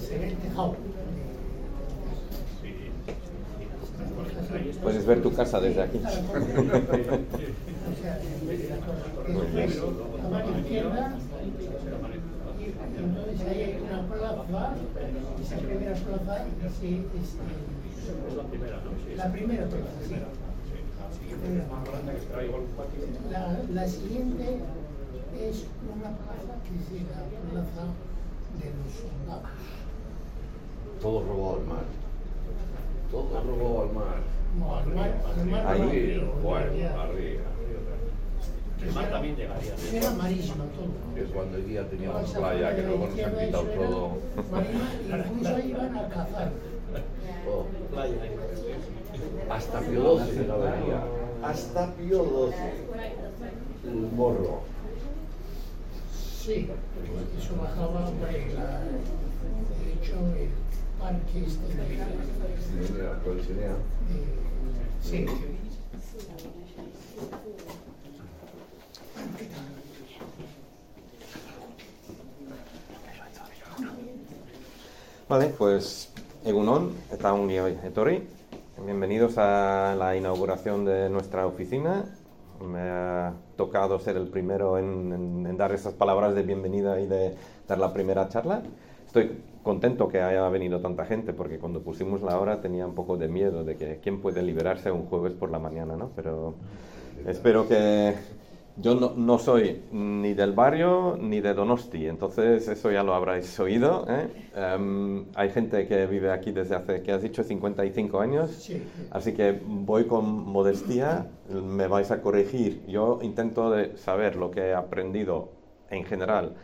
Se ve el tejado. Puedes ver tu casa desde aquí. O sea, después, a mano izquierda, y entonces ahí hay una plaza, esa primera plaza sí, es eh, la primera plaza, sí. La, la siguiente es una plaza que es la plaza de los soldados. Todo robado al mar. Todo robado al mar. No, al mar, al mar Ahí, Arriba, bueno, arriba. El mar también llegaría. Era marisma todo. Es cuando hoy día teníamos playa, que luego nos han quitado todo. marina, incluso iban a cazar. Oh, Playa. Hasta Pío XII venía. Hasta Pío XII. El morro. Sí, eso bajaba por. La, de hecho, el parque este de, Colchonea. de- sí. Vale, pues Egunon, eta ongi etorri. Bienvenidos a la inauguración de nuestra oficina. Me ha tocado ser el primero en, en- en dar esas palabras de bienvenida y de dar la primera charla. Estoy contento que haya venido tanta gente porque cuando pusimos la hora tenía un poco de miedo de que quién puede liberarse un jueves por la mañana, ¿no? Pero espero que yo no, no soy ni del barrio ni de Donosti, entonces eso ya lo habréis oído. ¿eh? Em, hay gente que vive aquí desde hace, ¿qué has dicho? 55 años. Sí. Así que voy con modestia, me vais a corregir. Yo intento de saber lo que he aprendido en general,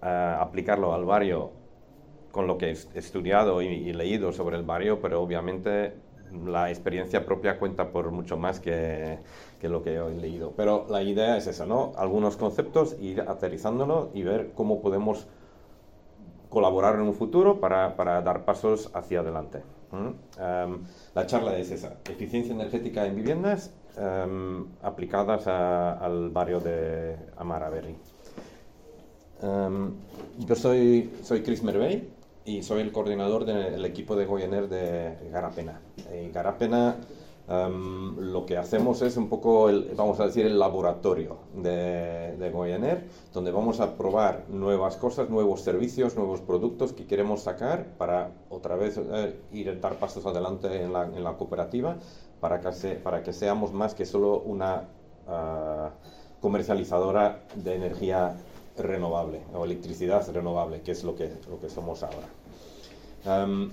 eh, aplicarlo al barrio con lo que he estudiado y, y leído sobre el barrio, pero obviamente la experiencia propia cuenta por mucho más que, que lo que he leído. Pero la idea es esa, ¿no? Algunos conceptos, ir aterrizándolo y ver cómo podemos colaborar en un futuro para, para dar pasos hacia adelante. ¿m? Em, la charla es esa, eficiencia energética en viviendas em, aplicadas a- al barrio de Amaraberri. Em, yo soy, soy Chris Mervey y soy el coordinador del equipo de Goyener de Garapena. En Garapena em, lo que hacemos es un poco, el, vamos a decir, el laboratorio de, de Goyener, donde vamos a probar nuevas cosas, nuevos servicios, nuevos productos que queremos sacar para otra vez eh, ir dar pasos adelante en la, en la cooperativa para que, se- para que seamos más que solo una ah, comercializadora de energía renovable o electricidad renovable, que es lo que, lo que somos ahora. Am,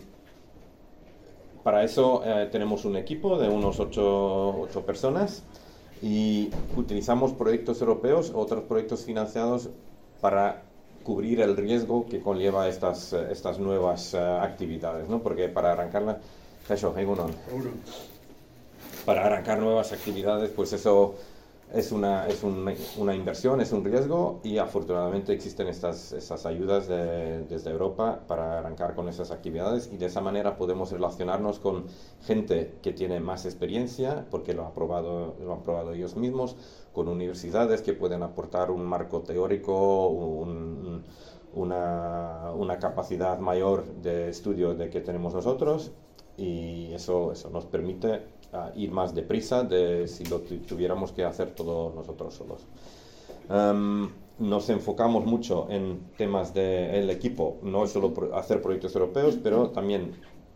para eso eh, tenemos un equipo de unos ocho, ocho personas y utilizamos proyectos europeos, otros proyectos financiados para cubrir el riesgo que conlleva estas, eh, estas nuevas eh, actividades, ¿no? Porque para arrancarla, para arrancar nuevas actividades, pues eso es una, es un- una inversión, es un riesgo y afortunadamente existen estas, estas ayudas de- desde Europa para arrancar con esas actividades y de esa manera podemos relacionarnos con gente que tiene más experiencia porque lo, ha probado, lo han probado ellos mismos, con universidades que pueden aportar un marco teórico, un- una, una capacidad mayor de estudio de que tenemos nosotros y eso, eso nos permite ah, ir más deprisa de si lo tu- tuviéramos que hacer todo nosotros solos. Em, nos enfocamos mucho en temas del equipo, no solo pro- hacer proyectos europeos, pero también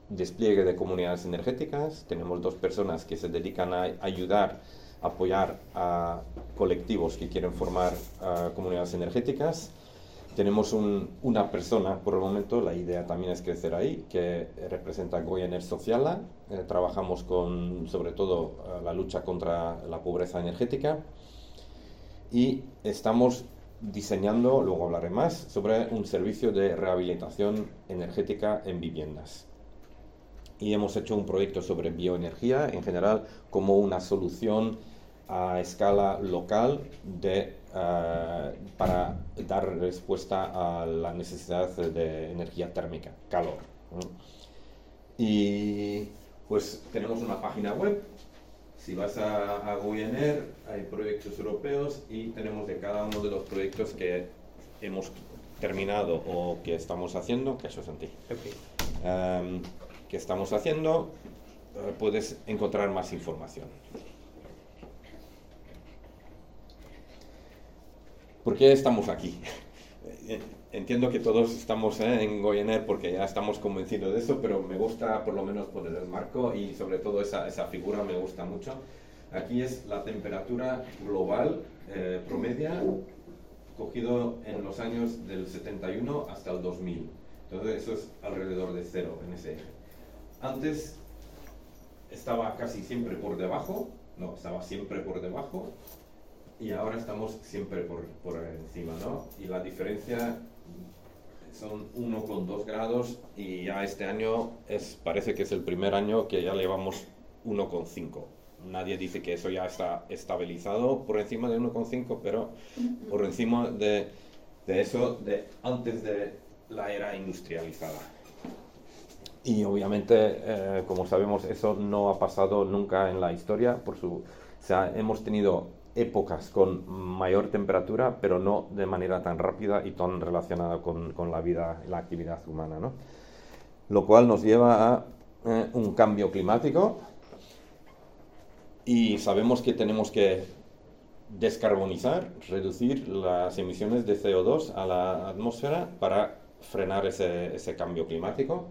despliegue de comunidades energéticas. Tenemos dos personas que se dedican a ayudar, apoyar a colectivos que quieren formar ah, comunidades energéticas. Tenemos un- una persona por el momento, la idea también es crecer ahí, que representa Goyener Sociala. Eh, trabajamos con, sobre todo, eh, la lucha contra la pobreza energética y estamos diseñando, luego hablaré más, sobre un servicio de rehabilitación energética en viviendas. Y hemos hecho un proyecto sobre bioenergía en general como una solución a escala local de, eh, para dar respuesta a la necesidad de energía térmica, calor. Y pues tenemos una página web. Si vas a, a Goyener, hay proyectos europeos y tenemos de cada uno de los proyectos que hemos terminado o que estamos haciendo, que eso es en ti, em, que estamos haciendo, eh, puedes encontrar más información. ¿Por qué estamos aquí? Eh, entiendo que todos estamos eh, en Goyener porque ya estamos convencidos de eso, pero me gusta por lo menos poner el marco y sobre todo esa, esa figura me gusta mucho. Aquí es la temperatura global eh, promedia cogido en los años del 71 hasta el 2000. Entonces eso es alrededor de cero en ese eje. Antes estaba casi siempre por debajo, no, estaba siempre por debajo y ahora estamos siempre por, por encima, ¿no? Y la diferencia son 1,2 grados y ya este año es, parece que es el primer año que ya llevamos 1,5. Nadie dice que eso ya está estabilizado por encima de 1,5, pero por encima de, de eso de antes de la era industrializada. Y obviamente, eh, como sabemos, eso no ha pasado nunca en la historia. Por su, o sea, hemos tenido épocas con mayor temperatura, pero no de manera tan rápida y tan relacionada con, la vida y la actividad humana. ¿no? Lo cual nos lleva a eh, un cambio climático y sabemos que tenemos que descarbonizar, reducir las emisiones de CO2 a la atmósfera para frenar ese cambio climático,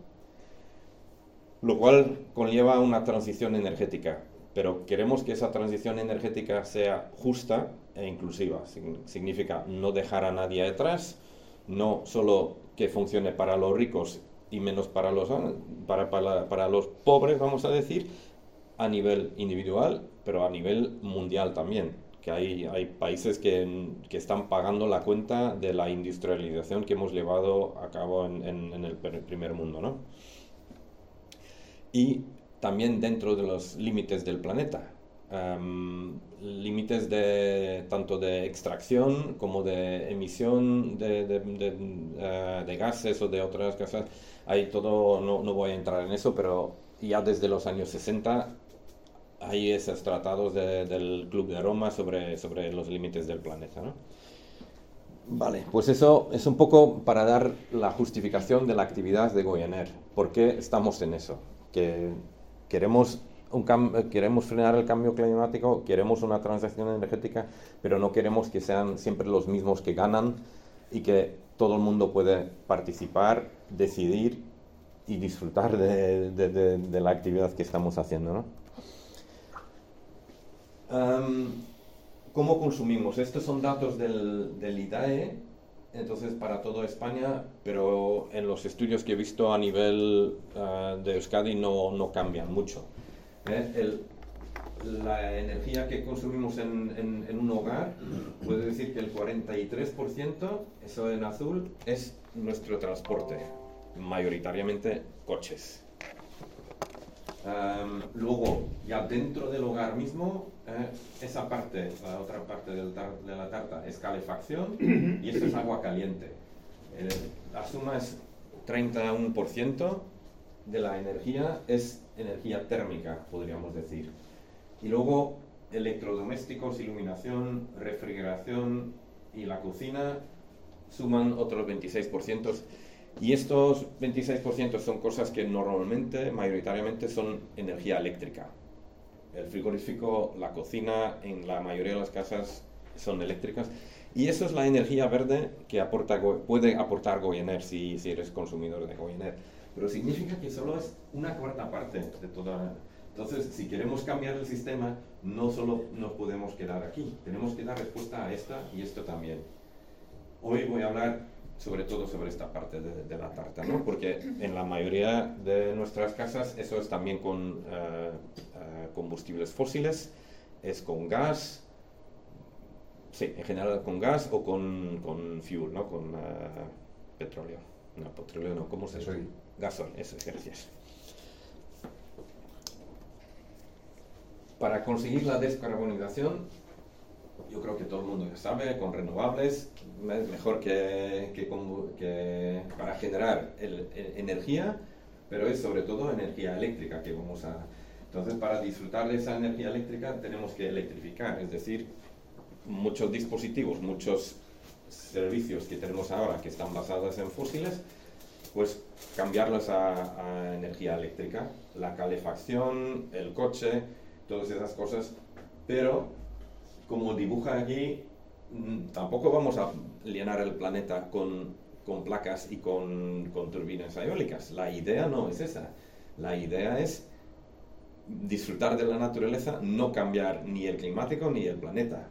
lo cual conlleva una transición energética pero queremos que esa transición energética sea justa e inclusiva. Significa no dejar a nadie atrás, no solo que funcione para los ricos y menos para los, para, para, los pobres, vamos a decir, a nivel individual, pero a nivel mundial también. Que hay, hay países que, que, están pagando la cuenta de la industrialización que hemos llevado a cabo en, en, en el primer mundo. ¿no? Y también dentro de los límites del planeta. límites de tanto de extracción como de emisión de, de, eh, gases o de otras cosas. Hay todo, no, no, voy a entrar en eso, pero ya desde los años 60 hay esos tratados del Club de Roma sobre, sobre los límites del planeta. ¿no? Vale, pues eso es un poco para dar la justificación de la actividad de Goyener. ¿Por qué estamos en eso? Que queremos, un queremos frenar el cambio climático, queremos una transacción energética, pero no queremos que sean siempre los mismos que ganan y que todo el mundo puede participar, decidir y disfrutar de, de, de, la actividad que estamos haciendo. ¿no? ¿Cómo consumimos? Estos son datos del, del IDAE, entonces para toda España, pero en los estudios que he visto a nivel uh, de Euskadi no, no, cambian mucho. ¿eh? El, la energía que consumimos en, en, en, un hogar, puede decir que el 43%, eso en azul, es nuestro transporte, mayoritariamente coches. Um, luego, ya dentro del hogar mismo, eh, esa parte, la otra parte del de la tarta es calefacción y eso es agua caliente. la suma es 31% de la energía es energía térmica, podríamos decir. Y luego electrodomésticos, iluminación, refrigeración y la cocina suman otros 26%. Y estos 26% son cosas que normalmente, mayoritariamente, son energía eléctrica. El frigorífico, la cocina, en la mayoría de las casas son eléctricas. Y eso es la energía verde que puede aportar Goyener si, si eres consumidor de Goyener. Pero significa que solo es una cuarta parte de toda... Entonces, si queremos cambiar el sistema, no solo nos podemos quedar aquí, tenemos que dar respuesta a esta y esto también. Hoy voy a hablar sobre todo sobre esta parte de, la tarta, ¿no? Porque en la mayoría de nuestras casas eso es también con uh, uh, combustibles fósiles, es con gas, sí, en general con gas o con, con fuel, ¿no? Con uh, petróleo. No, petróleo no, ¿cómo se dice? Gasol, eso, gracias. Para conseguir la descarbonización yo creo que todo el mundo ya sabe, con renovables, mejor que, que, que para generar el, energía, pero es sobre todo energía eléctrica que vamos a... Entonces, para disfrutar de esa energía eléctrica tenemos que electrificar, es decir, muchos dispositivos, muchos servicios que tenemos ahora, que están basados en fósiles, pues cambiarlos a, a energía eléctrica, la calefacción, el coche, todas esas cosas, pero como dibuja aquí, mm, tampoco vamos a llenar el planeta con, con placas y con, con turbinas eólicas. La idea no es esa. La idea es disfrutar de la naturaleza, no cambiar ni el climático ni el planeta.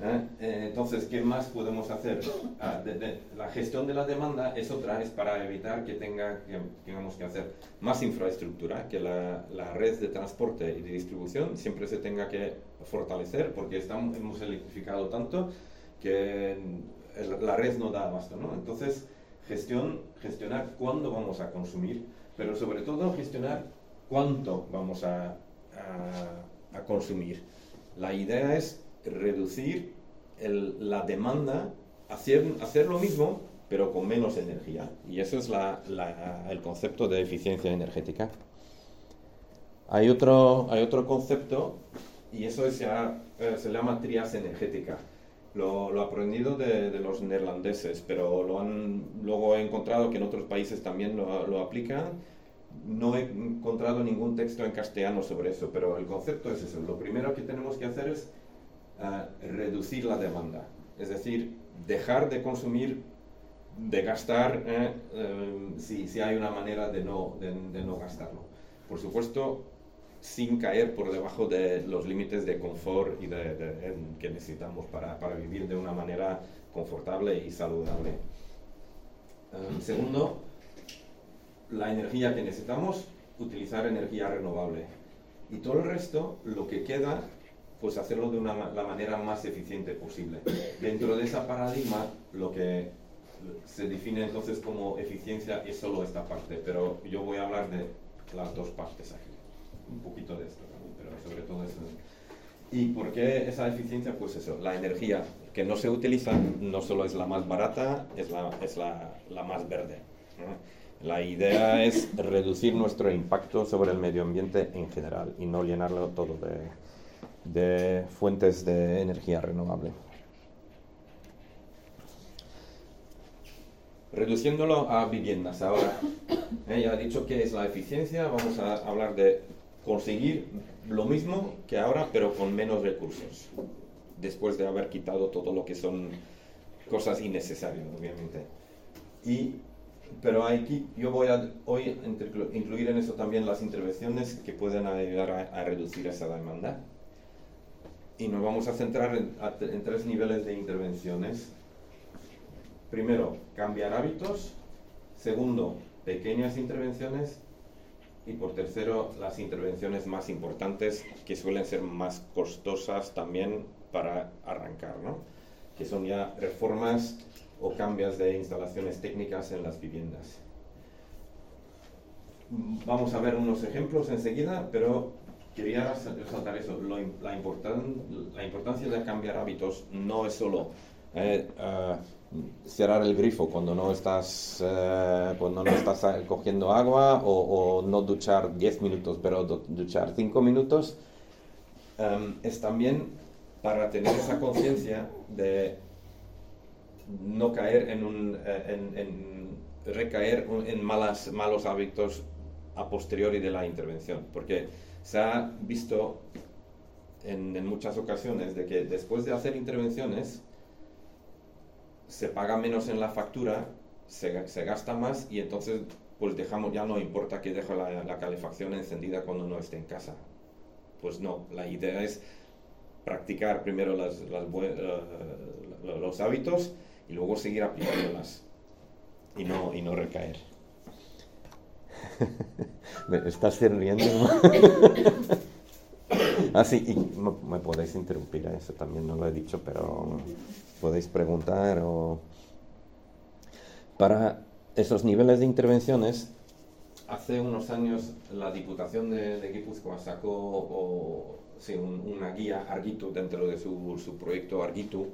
¿Eh? Eh, entonces, ¿qué más podemos hacer? Ah, de- de- la gestión de la demanda es otra, es para evitar que tenga, que tengamos que hacer más infraestructura, que la, la red de transporte y de distribución siempre se tenga que fortalecer, porque estamos, hemos electrificado tanto que la red no da abasto, ¿no? Entonces, gestión, gestionar cuándo vamos a consumir, pero sobre todo gestionar cuánto vamos a, a- a consumir. La idea es reducir el- la demanda, hacer, hacer lo mismo, pero con menos energía. Y eso es la- la- el concepto de eficiencia energética. Hay otro, hay otro concepto, y eso es ya, eh, se llama trias energética. Lo, lo aprendido de, de los neerlandeses, pero lo han, luego he encontrado que en otros países también lo, lo aplican. No he encontrado ningún texto en castellano sobre eso, pero el concepto es eso. Lo primero que tenemos que hacer es ah, reducir la demanda, es decir, dejar de consumir, de gastar, eh, eh, si, si hay una manera de no, de, de no gastarlo. Por supuesto, sin caer por debajo de los límites de confort y de, de- que necesitamos para, para vivir de una manera confortable y saludable. Eh, segundo, la energía que necesitamos, utilizar energía renovable. Y todo el resto, lo que queda, pues hacerlo de una, la manera más eficiente posible. Dentro de ese paradigma, lo que se define entonces como eficiencia es solo esta parte, pero yo voy a hablar de las dos partes aquí. Un poquito de esto pero sobre todo eso. ¿Y por qué esa eficiencia? Pues eso, la energía que no se utiliza no solo es la más barata, es la, es la, la más verde. ¿no? La idea es reducir nuestro impacto sobre el medio ambiente en general y no llenarlo todo de, de fuentes de energía renovable. Reduciéndolo a viviendas ahora. Eh, ya he dicho que es la eficiencia, vamos a hablar de conseguir lo mismo que ahora, pero con menos recursos, después de haber quitado todo lo que son cosas innecesarias, obviamente. Y, pero aquí yo voy a hoy incluir en eso también las intervenciones que pueden ayudar a, reducir esa demanda. Y nos vamos a centrar en tres niveles de intervenciones. Primero, cambiar hábitos. Segundo, pequeñas intervenciones. Y por tercero, las intervenciones más importantes, que suelen ser más costosas también para arrancar, ¿no? que son ya reformas o cambios de instalaciones técnicas en las viviendas. Vamos a ver unos ejemplos enseguida, pero quería res- resaltar eso. Lo la, importan- la importancia de cambiar hábitos no es solo eh, ah, cerrar el grifo cuando no estás, eh, cuando no estás cogiendo agua o, no duchar 10 minutos, pero du- duchar 5 minutos. Em, es también para tener esa conciencia de no caer en un eh, recaer en malas, malos hábitos a posteriori de la intervención porque se ha visto en, en muchas ocasiones de que después de hacer intervenciones se paga menos en la factura se, se gasta más y entonces pues dejamos ya no importa que dejo la, la calefacción encendida cuando no esté en casa pues no la idea es practicar primero las- lo- los hábitos y luego seguir aplicándolas y no, y no recaer. ¿Me estás riendo? ah, sí, y me, me podéis interrumpir, ¿eh? eso también no lo he dicho, pero podéis preguntar o... Para esos niveles de intervenciones, hace unos años la Diputación de, de Guipúzcoa sacó o, sí, un- una guía Argitu dentro de su, su proyecto Argitu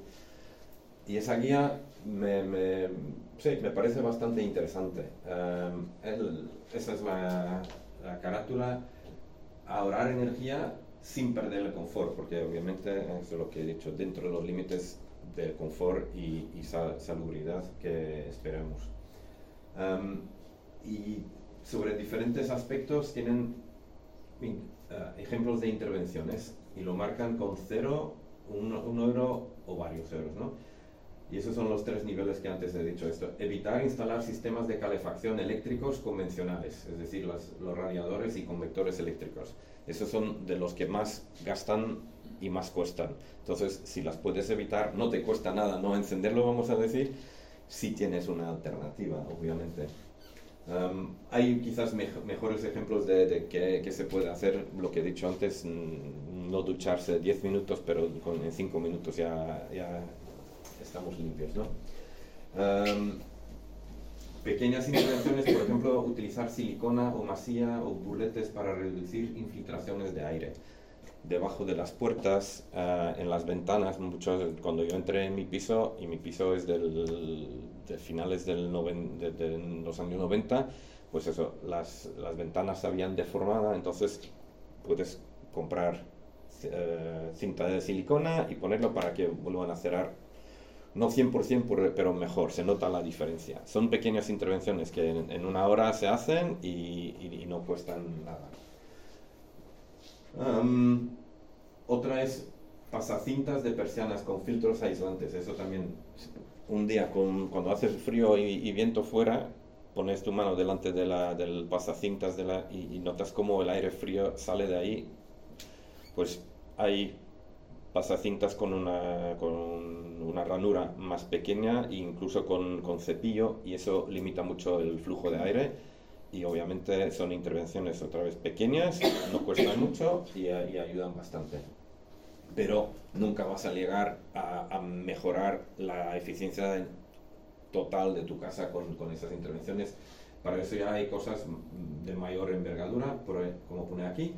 y esa guía me, me- sí, me parece bastante interesante. Em, el- esa es la, la carátula, ahorrar energía sin perder el confort, porque obviamente, eso es lo que he dicho, dentro de los límites del confort y, y sal- salubridad que esperamos. Am, y sobre diferentes aspectos tienen eh, ejemplos de intervenciones y lo marcan con cero, un, un euro o varios euros, ¿no? Y esos son los tres niveles que antes he dicho esto. Evitar instalar sistemas de calefacción eléctricos convencionales, es decir, las- los radiadores y convectores eléctricos. Esos son de los que más gastan y más cuestan. Entonces, si las puedes evitar, no te cuesta nada no encenderlo, vamos a decir, si tienes una alternativa, obviamente. Um, hay quizás mej- mejores ejemplos de, de que, se puede hacer, lo que he dicho antes, mm, no ducharse 10 minutos, pero con, en 5 minutos ya, ya estamos limpios, ¿no? Um, pequeñas intervenciones, por ejemplo, utilizar silicona o masilla o burletes para reducir infiltraciones de aire. Debajo de las puertas, ah, en las ventanas, muchos, cuando yo entré en mi piso, y mi piso es del, de finales del noven- de, de los años 90, pues eso, las, las ventanas se habían deformado, entonces puedes comprar eh, cinta de silicona y ponerlo para que vuelvan a cerrar no 100%, por- pero mejor, se nota la diferencia. Son pequeñas intervenciones que en, en una hora se hacen y, y- y no cuestan nada. Am, otra es pasacintas de persianas con filtros aislantes. Eso también, un día con- cuando hace frío y, y viento fuera, pones tu mano delante de la, del pasacintas y, notas como el aire frío sale de ahí. Pues hay pasacintas con una, ranura más pequeña e incluso con cepillo y eso limita mucho el flujo de aire y obviamente son intervenciones otra vez pequeñas, no cuestan mucho y, y ayudan bastante. Pero nunca vas a llegar a, a mejorar la eficiencia total de tu casa con, con esas intervenciones. Para eso ya hay cosas de mayor envergadura, como pone aquí,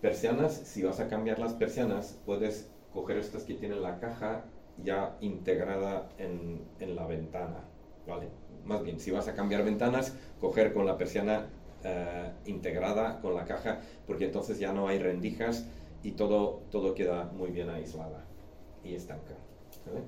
persianas, si vas a cambiar las persianas, puedes coger estas que tienen la caja ya integrada en, en la ventana, ¿vale? Más bien, si vas a cambiar ventanas, coger con la persiana eh, integrada con la caja, porque entonces ya no hay rendijas y todo, todo queda muy bien aislada y estanca. ¿vale?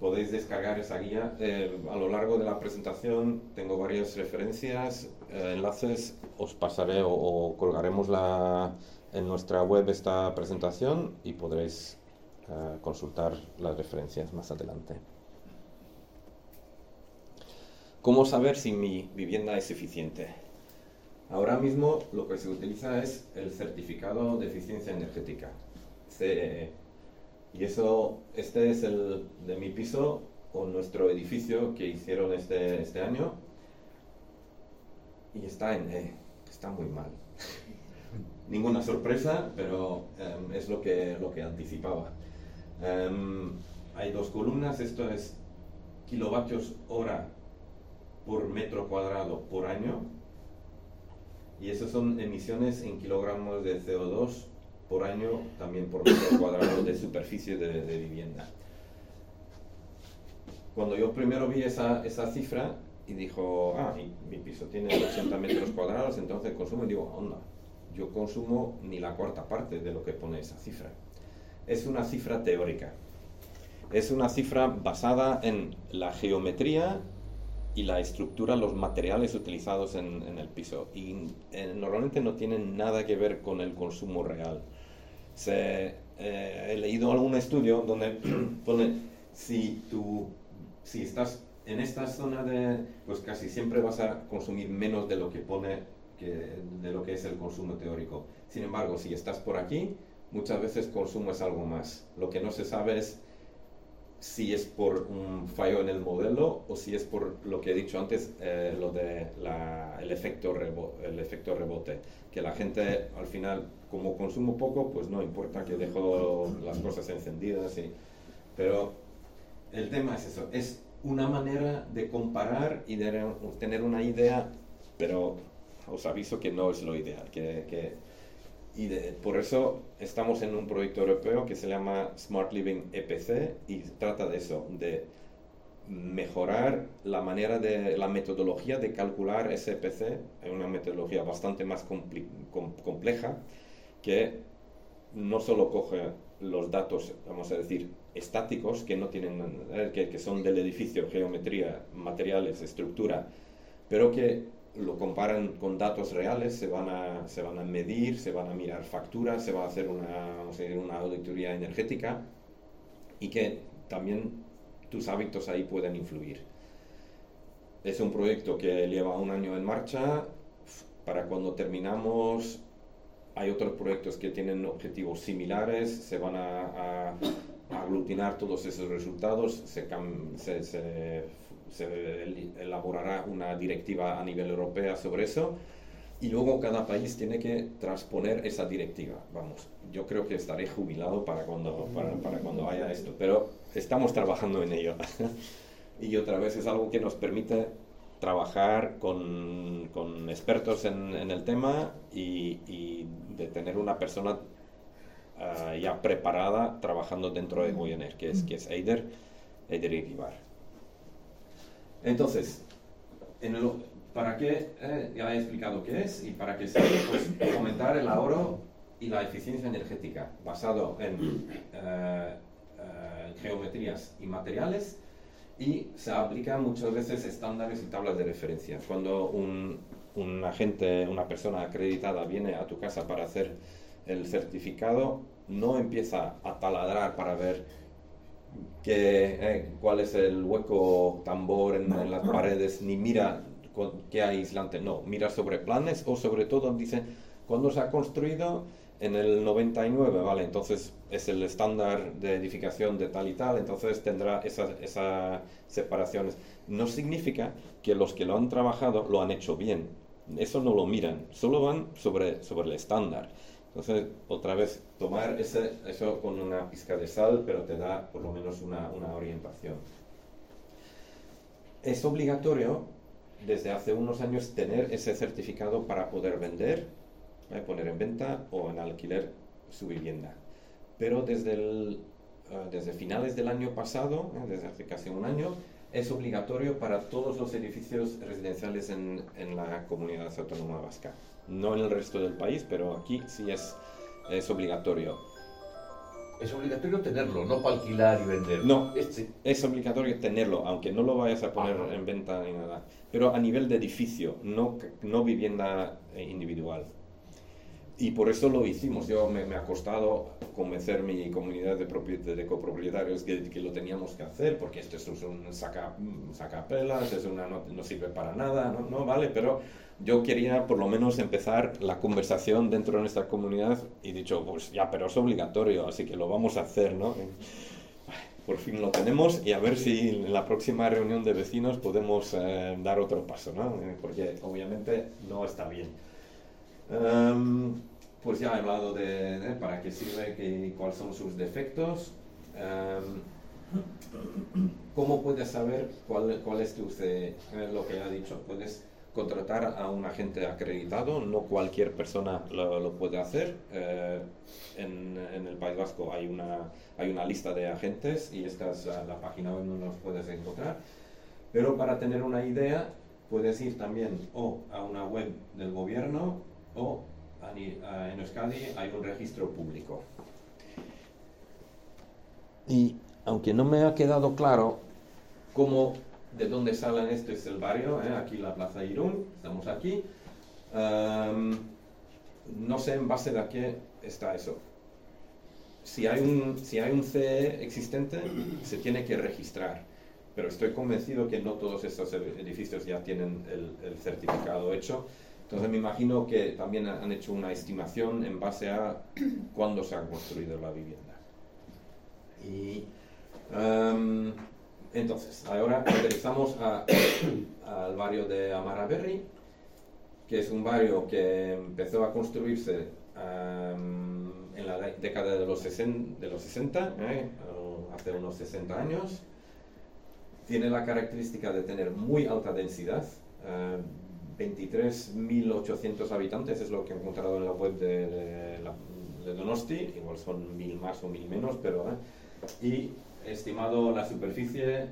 Podéis descargar esa guía. Eh, a lo largo de la presentación tengo varias referencias, eh, enlaces. Os pasaré o, o colgaremos la, en nuestra web esta presentación y podréis eh, consultar las referencias más adelante. ¿Cómo saber si mi vivienda es eficiente? Ahora mismo lo que se utiliza es el certificado de eficiencia energética, CEE. Y eso, este es el de mi piso o nuestro edificio que hicieron este, este año. Y está en E, está muy mal. Ninguna sorpresa, pero em, es lo que, lo que anticipaba. Em, hay dos columnas, esto es kilovatios hora por metro cuadrado por año. Y eso son emisiones en kilogramos de CO2 por año, también por metro cuadrado de superficie de, de vivienda. Cuando yo primero vi esa, esa cifra y dijo, ah, mi, mi piso tiene 80 metros cuadrados, entonces consumo, y digo, onda, yo consumo ni la cuarta parte de lo que pone esa cifra. Es una cifra teórica. Es una cifra basada en la geometría y la estructura, los materiales utilizados en, en el piso. Y eh, normalmente no tienen nada que ver con el consumo real. Se, eh, he leído algún estudio donde pone si tú si estás en esta zona de pues casi siempre vas a consumir menos de lo que pone que, de lo que es el consumo teórico sin embargo si estás por aquí muchas veces consumes algo más lo que no se sabe es si es por un fallo en el modelo o si es por lo que he dicho antes, eh, lo de la, el, efecto el efecto rebote. Que la gente al final, como consumo poco, pues no importa que dejo las cosas encendidas. Y, pero el tema es eso, es una manera de comparar y de tener una idea, pero os aviso que no es lo ideal, que, que y de- por eso estamos en un proyecto europeo que se llama Smart Living EPC y trata de eso, de mejorar la manera de la metodología de calcular ese EPC, es una metodología bastante más com- compleja que no solo coge los datos, vamos a decir, estáticos que no tienen que, que son del edificio, geometría, materiales, estructura, pero que lo comparan con datos reales, se van a, se van a medir, se van a mirar facturas, se va a hacer una, vamos a decir, una auditoría energética y que también tus hábitos ahí pueden influir. Es un proyecto que lleva un año en marcha. Para cuando terminamos, hay otros proyectos que tienen objetivos similares, se van a, a- aglutinar todos esos resultados, se, se- se- se el- elaborará una directiva a nivel europeo sobre eso y luego cada país tiene que transponer esa directiva. Vamos, yo creo que estaré jubilado para cuando, para, cuando haya esto, pero estamos trabajando en ello. y otra vez es algo que nos permite trabajar con, con expertos en, el tema y, y de tener una persona ah, ya preparada trabajando dentro de Moyener, que es, que es Eider, Eider Eguibar. Entonces, ¿para qué? eh, ya he explicado qué es y para qué sirve. Pues fomentar el ahorro y la eficiencia energética basado en eh, eh, geometrías y materiales y se aplican muchas veces estándares y tablas de referencia. Cuando un, un agente, una persona acreditada viene a tu casa para hacer el certificado, no empieza a taladrar para ver que, eh, cuál es el hueco tambor en, en las paredes, ni mira qué hay aislante, no, mira sobre planes o sobre todo dice, cuando se ha construido en el 99, vale, entonces es el estándar de edificación de tal y tal, entonces tendrá esas esas separaciones. No significa que los que lo han trabajado lo han hecho bien, eso no lo miran, solo van sobre, sobre el estándar. Entonces, otra vez, tomar ese, eso con una pizca de sal, pero te da por lo menos una, una orientación. Es obligatorio desde hace unos años tener ese certificado para poder vender, eh, poner en venta o en alquiler su vivienda. Pero desde, el, eh, desde finales del año pasado, eh, desde hace casi un año, es obligatorio para todos los edificios residenciales en, en la comunidad autónoma vasca. No en el resto del país, pero aquí sí es, es obligatorio. Es obligatorio tenerlo, no para alquilar y vender. No, Este, Es obligatorio tenerlo, aunque no lo vayas a poner Ajá. en venta ni nada. Pero a nivel de edificio, no, no vivienda eh, individual. Y por eso lo hicimos. Yo me, me ha costado convencer mi comunidad de, de copropietarios que, que lo teníamos que hacer, porque esto es un saca, sacapelas, es una, no, no sirve para nada, ¿no? no vale, pero yo quería por lo menos empezar la conversación dentro de nuestra comunidad y dicho, pues ya, pero es obligatorio, así que lo vamos a hacer, ¿no? por fin lo tenemos y a ver si en la próxima reunión de vecinos podemos eh, dar otro paso, ¿no? Porque obviamente no está bien. Em, pues ya he hablado de, de para qué sirve, que, cuáles son sus defectos. Em, ¿Cómo puedes saber cuál, cuál es tu? Eh, lo que ha dicho, puedes contratar a un agente acreditado, no cualquier persona lo, lo puede hacer. Eh, en, en el País Vasco hay una, hay una lista de agentes y esta es la, la página web donde los puedes encontrar. Pero para tener una idea, puedes ir también o a una web del gobierno o en Euskadi hay un registro público. Y aunque no me ha quedado claro cómo, de dónde salen, este es el barrio, ¿eh? aquí la Plaza Irún, estamos aquí. Am, no sé en base de qué está eso. Si hay, un, si hay un CE existente, se tiene que registrar. Pero estoy convencido que no todos estos ed- edificios ya tienen el, el certificado hecho. Entonces me imagino que también han hecho una estimación en base a cuándo se ha construido la vivienda. Y em, entonces, ahora regresamos al barrio de Amaraberri, que es un barrio que empezó a construirse em, en la década de los, sesen- de los 60, ¿eh? Hace unos 60 años. Tiene la característica de tener muy alta densidad, eh, 23.800 habitantes es lo que he encontrado en la web de, de de Donosti, igual son 1.000 más o 1.000 menos, pero... eh, y estimado la superficie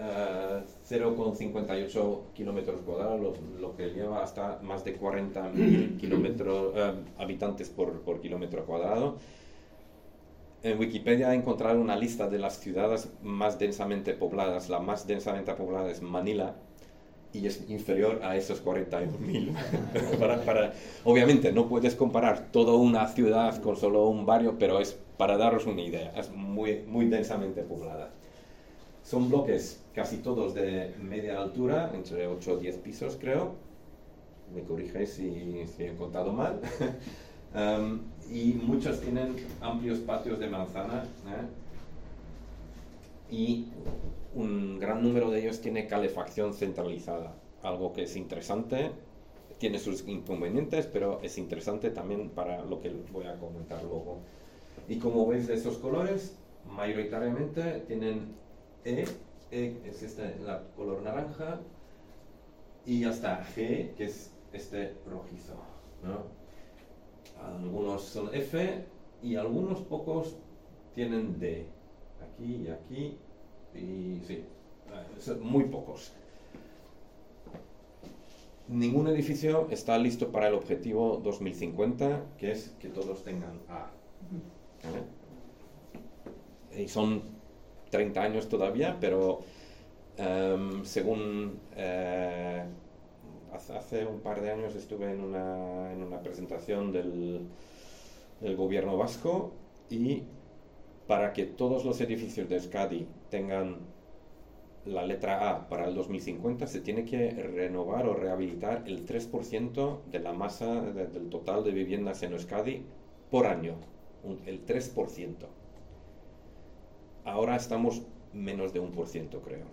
eh, 0,58 kilómetros cuadrados, lo, que lleva hasta más de 40.000 kilómetros, eh, habitantes por, por kilómetro cuadrado. en Wikipedia he encontrado una lista de las ciudades más densamente pobladas. La más densamente poblada es Manila y es inferior a esos 41.000. para, para, obviamente no puedes comparar toda una ciudad con solo un barrio, pero es para daros una idea, es muy, muy densamente poblada. Son bloques casi todos de media altura, entre 8 o 10 pisos creo. Me corriges si, si he contado mal. Um, y muchos tienen amplios patios de manzana ¿eh? y un gran número de ellos tiene calefacción centralizada, algo que es interesante, tiene sus inconvenientes, pero es interesante también para lo que voy a comentar luego. Y como veis de esos colores, mayoritariamente tienen E, E es este la color naranja, y hasta G, que es este rojizo. ¿no? algunos son F y algunos pocos tienen D. Aquí y aquí, y sí, son muy pocos. Ningún edificio está listo para el objetivo 2050, que es que todos tengan A. Y son 30 años todavía, pero em, según eh, hace un par de años estuve en una, en una presentación del, del, gobierno vasco y para que todos los edificios de Euskadi tengan la letra A para el 2050 se tiene que renovar o rehabilitar el 3% de la masa del total de viviendas en Euskadi por año, el 3%. Ahora estamos menos de un por ciento, creo.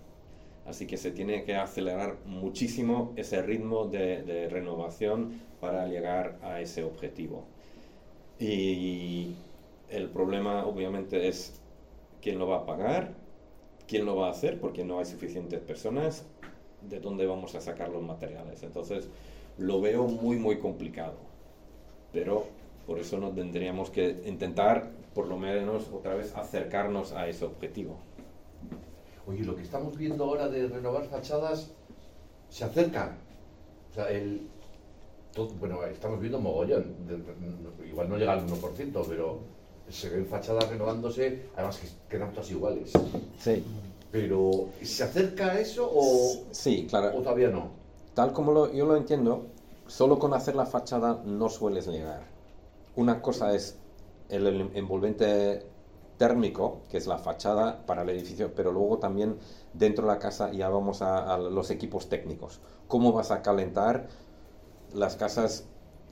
Así que se tiene que acelerar muchísimo ese ritmo de, renovación para llegar a ese objetivo. Y el problema obviamente es quién lo va a pagar, quién lo va a hacer, porque no hay suficientes personas, de dónde vamos a sacar los materiales. Entonces lo veo muy, muy complicado. Pero por eso no tendríamos que intentar, por lo menos, otra vez acercarnos a ese objetivo. Oye, lo que estamos viendo ahora de renovar fachadas se acerca. O sea, el, bueno, estamos viendo mogollón. igual no llega al 1%, pero se ven fachadas renovándose, además que quedan todas iguales. Sí. Pero, ¿se acerca a eso o, sí, claro. o todavía no? Tal como yo lo entiendo, solo con hacer la fachada no sueles llegar. Una cosa es el envolvente térmico, que es la fachada para el edificio, pero luego también dentro de la casa ya vamos a, los equipos técnicos. ¿Cómo vas a calentar las casas?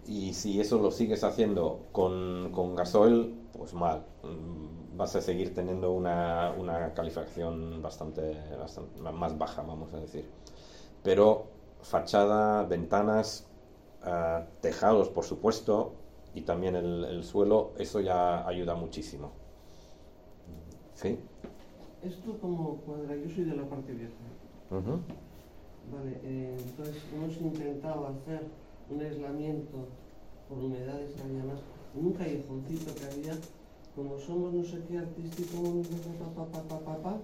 Y si eso lo sigues haciendo con, con gasoil, pues mal. Mm, vas a seguir teniendo una, una calificación bastante, más baja, vamos a decir. Pero fachada, ventanas, eh, tejados, por supuesto, y también el, el suelo, eso ya ayuda muchísimo. Sí. Esto como cuadra, yo soy de la parte vieja. Vale, eh, entonces hemos intentado hacer un aislamiento por humedades más, en un callejoncito que había, como somos no sé qué artístico, pa,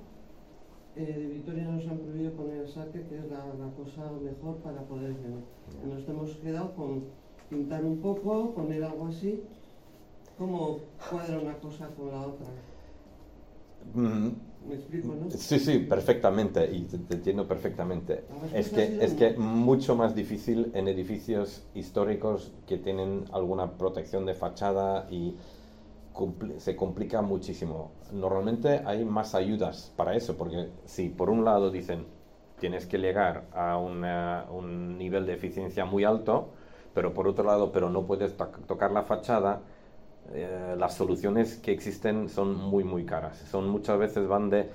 eh, de Vitoria nos han prohibido poner el saque, que es la, la cosa mejor para poder llenar. Nos hemos quedado con pintar un poco, poner algo así, ¿cómo cuadra una cosa con la otra? Mm. ¿Me explico, no? Sí, sí, perfectamente, y te, entiendo perfectamente. Es que es que mucho más difícil en edificios históricos que tienen alguna protección de fachada y se complica muchísimo. Normalmente hay más ayudas para eso, porque si por un lado dicen tienes que llegar a un nivel de eficiencia muy alto, pero por otro lado, pero no puedes tocar la fachada, eh, las soluciones que existen son muy, muy caras. Son muchas veces van de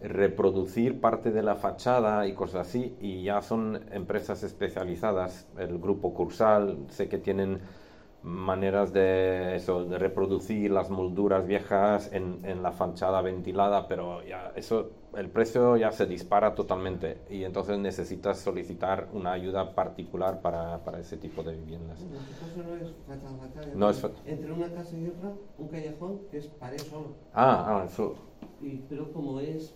reproducir parte de la fachada y cosas así, y ya son empresas especializadas. El grupo Cursal, sé que tienen maneras de eso, de reproducir las molduras viejas en, en la fachada ventilada, pero ya eso el precio ya se dispara totalmente y entonces necesitas solicitar una ayuda particular para, para ese tipo de viviendas. En este caso no es fachada, no es Entre una casa y otra, un callejón que es pared solo. Ah, ah, eso. Y, pero como es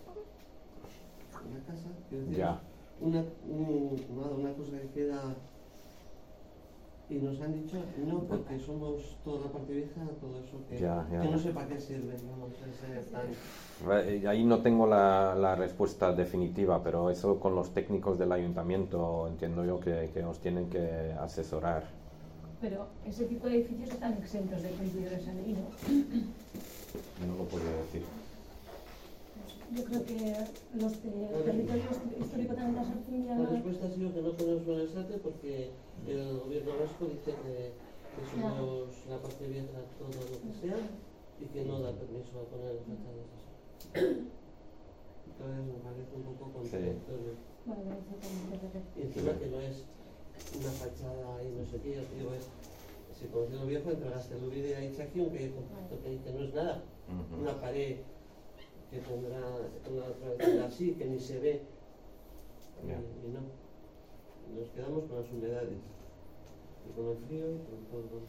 una casa, decir, ya. una, una cosa que queda Y nos han dicho no, porque somos toda la parte vieja, todo eso que, Ya, ya, que no sé para qué sirve, digamos, ese tan... Eh, Ahí no tengo la, la respuesta definitiva, pero eso con los técnicos del ayuntamiento entiendo yo que, que os tienen que asesorar. Pero ese tipo de edificios están exentos de cumplidor de esa ley, ¿no? No lo podría decir. Yo creo que los de territorio histórico también ya... La respuesta ha sido que no el SATE porque el gobierno vasco dice que, que somos la parte vieja todo lo que sea y que no da permiso a poner fachadas así. Entonces me parece un poco contradictorio. Exactamente. Y encima que no es una fachada y no sé qué, yo digo, es, si conocido viejo entregaste el vídeo a Itzaki, que, que, que no es nada, una pared que tendrá una pared así, que ni se ve, y, Ya. y no. Nos quedamos con las humedades, y con el frío y con todo.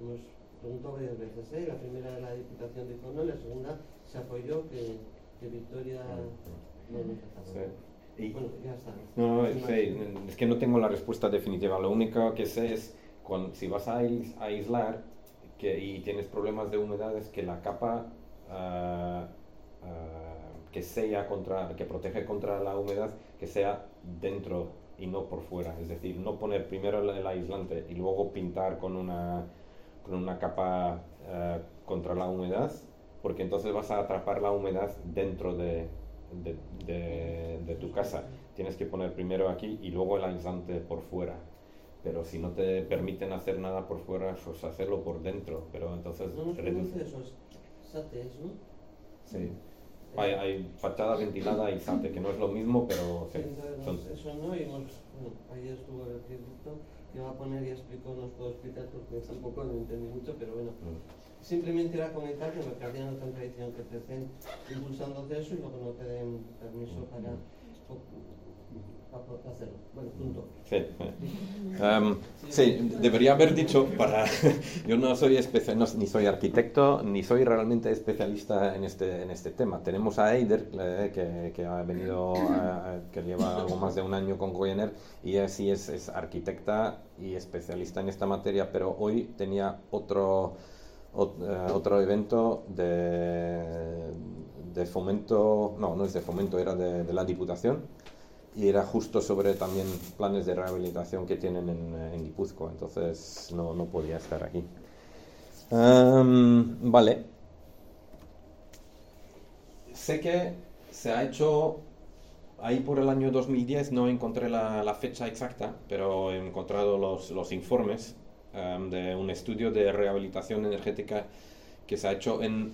Hemos preguntado varias veces, ¿eh? la primera la Diputación dijo no, la segunda se apoyó que, que Victoria no nos. Y- Bueno, ya está. No, sí, es que no tengo la respuesta definitiva. Lo único que sé es cuando, si vas a aislar que, y tienes problemas de humedad es que la capa ah, ah, que sella contra, que protege contra la humedad, que sea dentro y no por fuera. Es decir, no poner primero el, aislante y luego pintar con una, con una capa ah, contra la humedad, porque entonces vas a atrapar la humedad dentro de, de, de- de tu casa. Tienes que poner primero aquí y luego el aislante por fuera. Pero si no te permiten hacer nada por fuera, pues hacerlo por dentro. Pero entonces No nos reduce. esos SATES, ¿no? Sí. Hay, hay fachada ventilada y SATE, que no es lo mismo, pero sí, Entonces, eso no, y bueno, ayer estuvo el arquitecto que va a poner y explicó, no os puedo explicar porque tampoco lo entendí mucho, pero bueno, Mm. simplemente era comentar que Mercadina no en tradición que estén impulsando eso y luego no te den permiso para, para Sí. Em, sí, debería haber dicho para... Yo no soy especia- no- ni soy arquitecto, ni soy realmente especialista en este, en este tema. Tenemos a Eider, eh, que, que ha venido, que lleva algo más de un año con Goyener, y ella sí es, es arquitecta y especialista en esta materia, pero hoy tenía otro, ot- eh, otro evento de, de fomento, no, no es de fomento, era de, de la Diputación, y era justo sobre también planes de rehabilitación que tienen en, en Guipúzcoa, entonces no, no podía estar aquí. Vale. Sé que se ha hecho ahí por el año 2010, no encontré la, fecha exacta, pero he encontrado los, los informes de un estudio de rehabilitación energética que se ha hecho en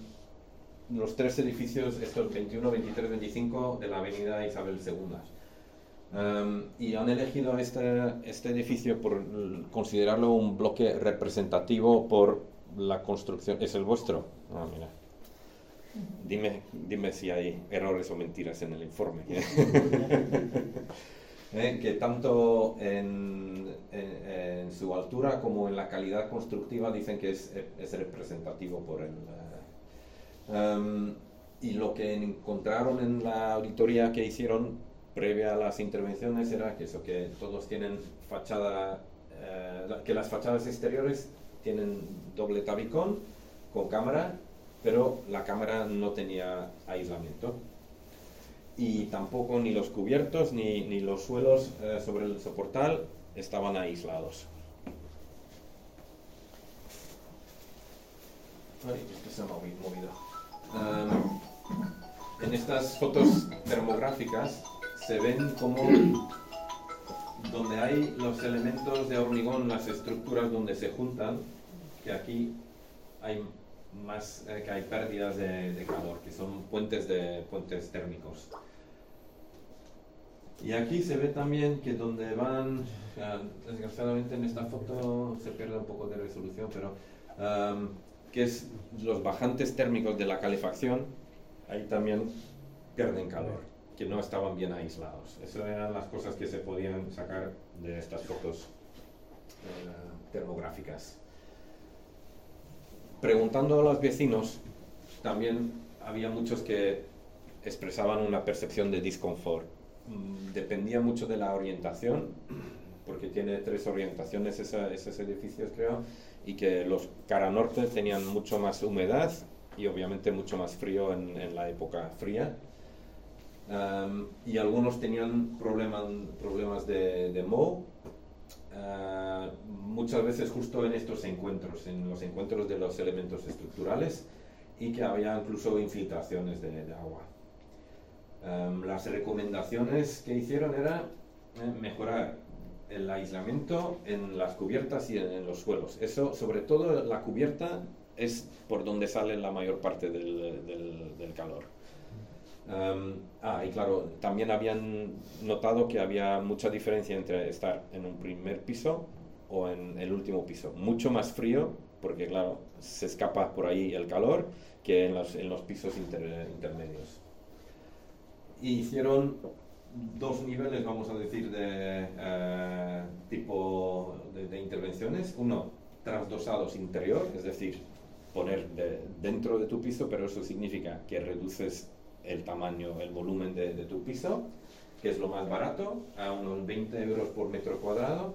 los tres edificios, estos 21, 23, 25 de la avenida Isabel II. Um, y han elegido este, este edificio por considerarlo un bloque representativo por la construcción. ¿Es el vuestro? Ah, mira. Dime, dime si hay errores o mentiras en el informe. Eh, que tanto en, en- en su altura como en la calidad constructiva dicen que es, es representativo por el... eh, um, y lo que encontraron en la auditoría que hicieron previa a las intervenciones era que eso, que todos tienen fachada, eh, que las fachadas exteriores tienen doble tabicón con cámara, pero la cámara no tenía aislamiento. Y tampoco ni los cubiertos ni, ni los suelos eh, sobre el soportal estaban aislados. Ay, se ha movi- movido. En estas fotos termográficas se ven como donde hay los elementos de hormigón, las estructuras donde se juntan, que aquí hay más eh, que hay pérdidas de, calor, que son puentes de puentes térmicos. Y aquí se ve también que donde van, ah, desgraciadamente en esta foto se pierde un poco de resolución, pero que es los bajantes térmicos de la calefacción, ahí también pierden calor, que no estaban bien aislados. Esas eran las cosas que se podían sacar de estas fotos eh, termográficas. Preguntando a los vecinos, también había muchos que expresaban una percepción de disconfort. Mm, Dependía mucho de la orientación, porque tiene tres orientaciones esos edificios, creo, y que los cara norte tenían mucho más humedad y obviamente mucho más frío en la época fría. Um, y algunos tenían problemas problemas de, de moho, uh, muchas veces justo en estos encuentros, en los encuentros de los elementos estructurales, y que había incluso infiltraciones de, de agua. Um, las recomendaciones que hicieron era eh, mejorar el aislamiento en las cubiertas y en, en, los suelos. Eso, sobre todo la cubierta, es por donde sale la mayor parte del, del, del calor. Um, ah, y claro, también habían notado que había mucha diferencia entre estar en un primer piso o en el último piso. Mucho más frío, porque claro, se escapa por ahí el calor, que en los, en los pisos inter, intermedios. Hicieron dos niveles, vamos a decir, de uh, tipo de, de, intervenciones. Uno, trasdosados interior, es decir, poner de, dentro de tu piso, pero eso significa que reduces el tamaño, el volumen de, tu piso, que es lo más barato, a unos 20 euros por metro cuadrado,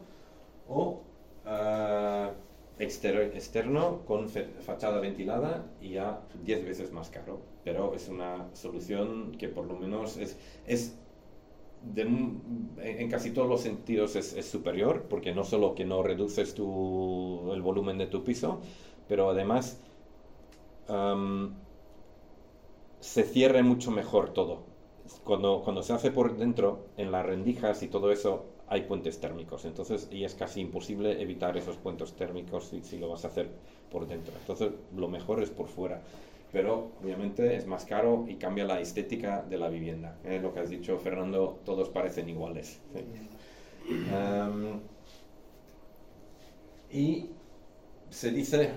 o uh, exter externo con fachada ventilada y a 10 veces más caro. Pero es una solución que por lo menos es, es en casi todos los sentidos es, superior, porque no solo que no reduces tu, el volumen de tu piso, pero además se cierre mucho mejor todo. Cuando, cuando se hace por dentro, en las rendijas y todo eso, hay puentes térmicos. Entonces, y es casi imposible evitar esos puentes térmicos si, si, lo vas a hacer por dentro. Entonces, lo mejor es por fuera. Pero, obviamente, es más caro y cambia la estética de la vivienda. ¿eh? Lo que has dicho, Fernando, todos parecen iguales. ¿sí? Um, y se dice,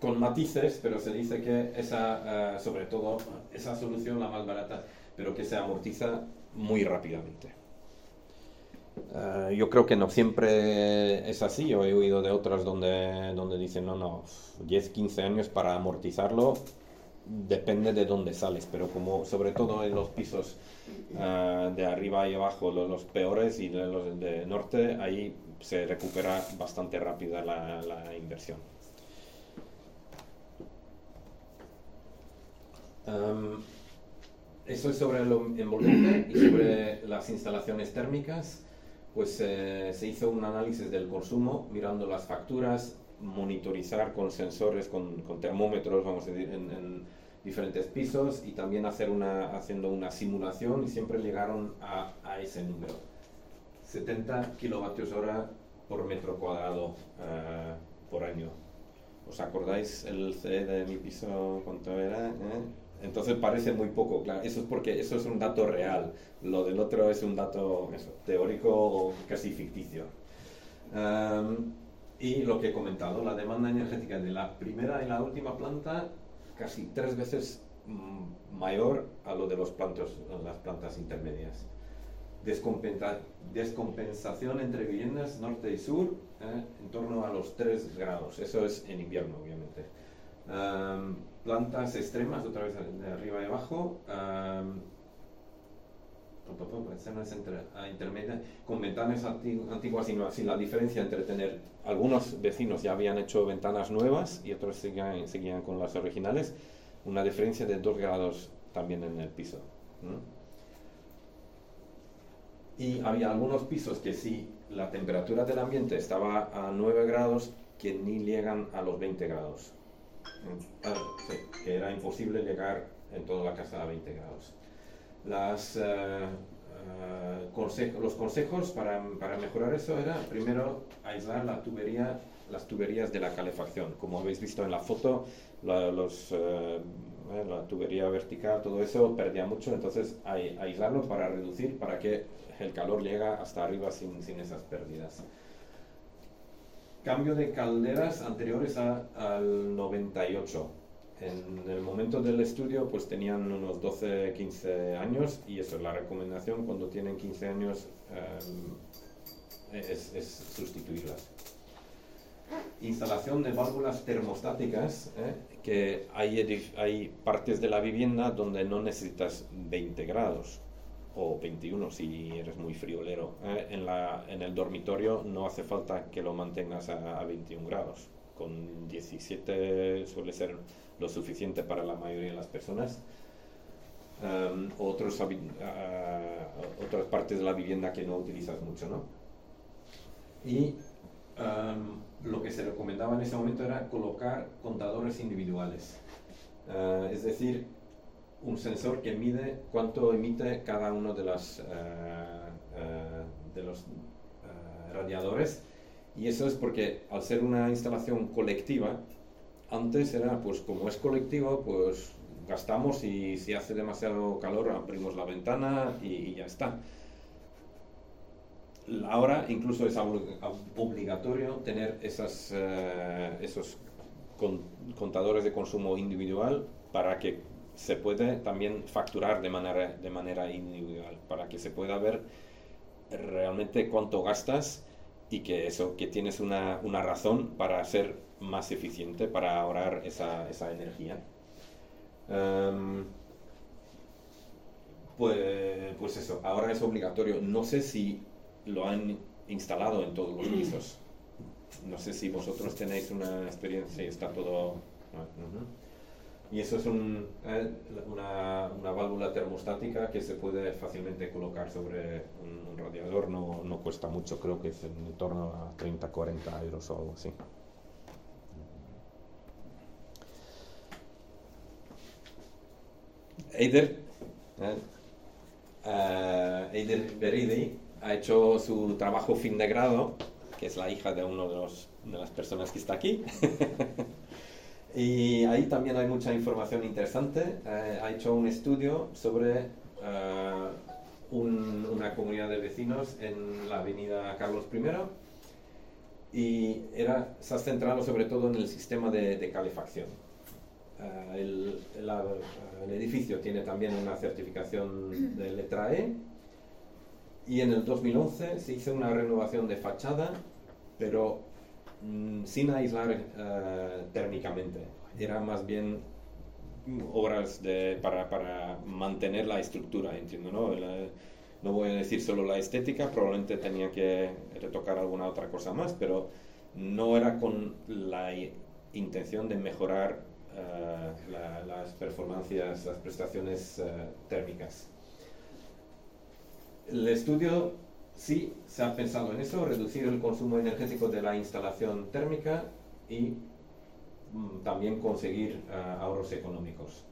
con matices, pero se dice que esa, uh, sobre todo, esa solución, la más barata, pero que se amortiza muy rápidamente. Uh, yo creo que no siempre es así. Yo he oído de otras donde, donde dicen, no, no, 10, 15 años para amortizarlo, depende de dónde sales, pero como sobre todo en los pisos uh, de arriba y abajo, los, los peores y de los de norte, ahí se recupera bastante rápida la, inversión. Eso es sobre lo envolvente y sobre las instalaciones térmicas. Pues eh, se hizo un análisis del consumo mirando las facturas, monitorizar con sensores, con, termómetros, vamos a decir, en, en, diferentes pisos y también hacer una, haciendo una simulación y siempre llegaron a ese número. 70 kilovatios hora por metro cuadrado uh, por año. ¿Os acordáis el C de mi piso cuánto era? ¿Eh? Entonces parece muy poco, claro. Eso es porque eso es un dato real. Lo del otro es un dato teórico o casi ficticio. Y lo que he comentado, la demanda energética de la primera y la última planta casi tres veces mm, mayor a lo de las plantas intermedias descompensa descompensación entre viviendas norte y sur eh, en torno a los 3 grados. Eso es en invierno, obviamente. Plantas extremas, otra vez de arriba y abajo. Um, intermedia, con ventanas antiguas y no así. La diferencia entre tener algunos vecinos ya habían hecho ventanas nuevas y otros seguían, seguían con las originales, una diferencia de 2 grados también en el piso. ¿no? Y había algunos pisos que sí, la temperatura del ambiente estaba a 9 grados, que ni llegan a los 20 grados. Ah, sí, que era imposible llegar en toda la casa a 20 grados. Las, uh, uh, consejo, los consejos para, para, mejorar eso era primero aislar la tubería, las tuberías de la calefacción. Como habéis visto en la foto, la, los, uh, la tubería vertical, todo eso perdía mucho, entonces aislarlo para reducir, para que el calor llega hasta arriba sin, sin esas pérdidas. Cambio de calderas anteriores a, al 98. En el momento del estudio pues tenían unos 12, 15 años y eso es la recomendación cuando tienen 15 años es, es, sustituirlas. Instalación de válvulas termostáticas, ¿eh? que hay, hay partes de la vivienda donde no necesitas 20 grados o 21 si eres muy friolero. Eh, en, la, en el dormitorio no hace falta que lo mantengas a, 21 grados. Con 17 suele ser lo suficiente para la mayoría de las personas. Um, otros, uh, otras partes de la vivienda que no utilizas mucho, ¿no? Y um, lo que se recomendaba en ese momento era colocar contadores individuales. Uh, es decir, un sensor que mide cuánto emite cada uno de, las, eh, de los eh, radiadores. Y eso es porque al ser una instalación colectiva, antes era, pues como es colectivo, pues gastamos y si hace demasiado calor abrimos la ventana y, ya está. Ahora incluso es obligatorio tener esos contadores de consumo individual para que se puede también facturar de manera, de manera individual para que se pueda ver realmente cuánto gastas y que eso, que tienes una, una razón para ser más eficiente, para ahorrar esa, esa energía. Em, pues, pues eso, ahora es obligatorio. No sé si lo han instalado en todos los pisos. No sé si vosotros tenéis una experiencia y está todo... Y eso es eh, una, una, válvula termostática que se puede fácilmente colocar sobre un, radiador, no, no, cuesta mucho, creo que es en torno a 30, 40 euros o algo así. Eider, eh, uh, Eider Beridi ha hecho su trabajo fin de grado, que es la hija de una de, los, de las personas que está aquí. Y ahí también hay mucha información interesante. Eh, ha hecho un estudio sobre eh, una comunidad de vecinos en la avenida Carlos I y era, se ha centrado sobre todo en el sistema de, calefacción. Eh, el, el, edificio tiene también una certificación de letra E y en el 2011 se hizo una renovación de fachada, pero sin aislar eh, térmicamente. Era más bien obras para, para, mantener la estructura, entiendo, ¿no? no voy a decir solo la estética, probablemente tenía que retocar alguna otra cosa más, pero no era con la intención de mejorar eh, las performancias, las prestaciones eh, térmicas. El estudio Sí, se ha pensado en eso, reducir el consumo energético de la instalación térmica y mm, también conseguir eh, ahorros económicos.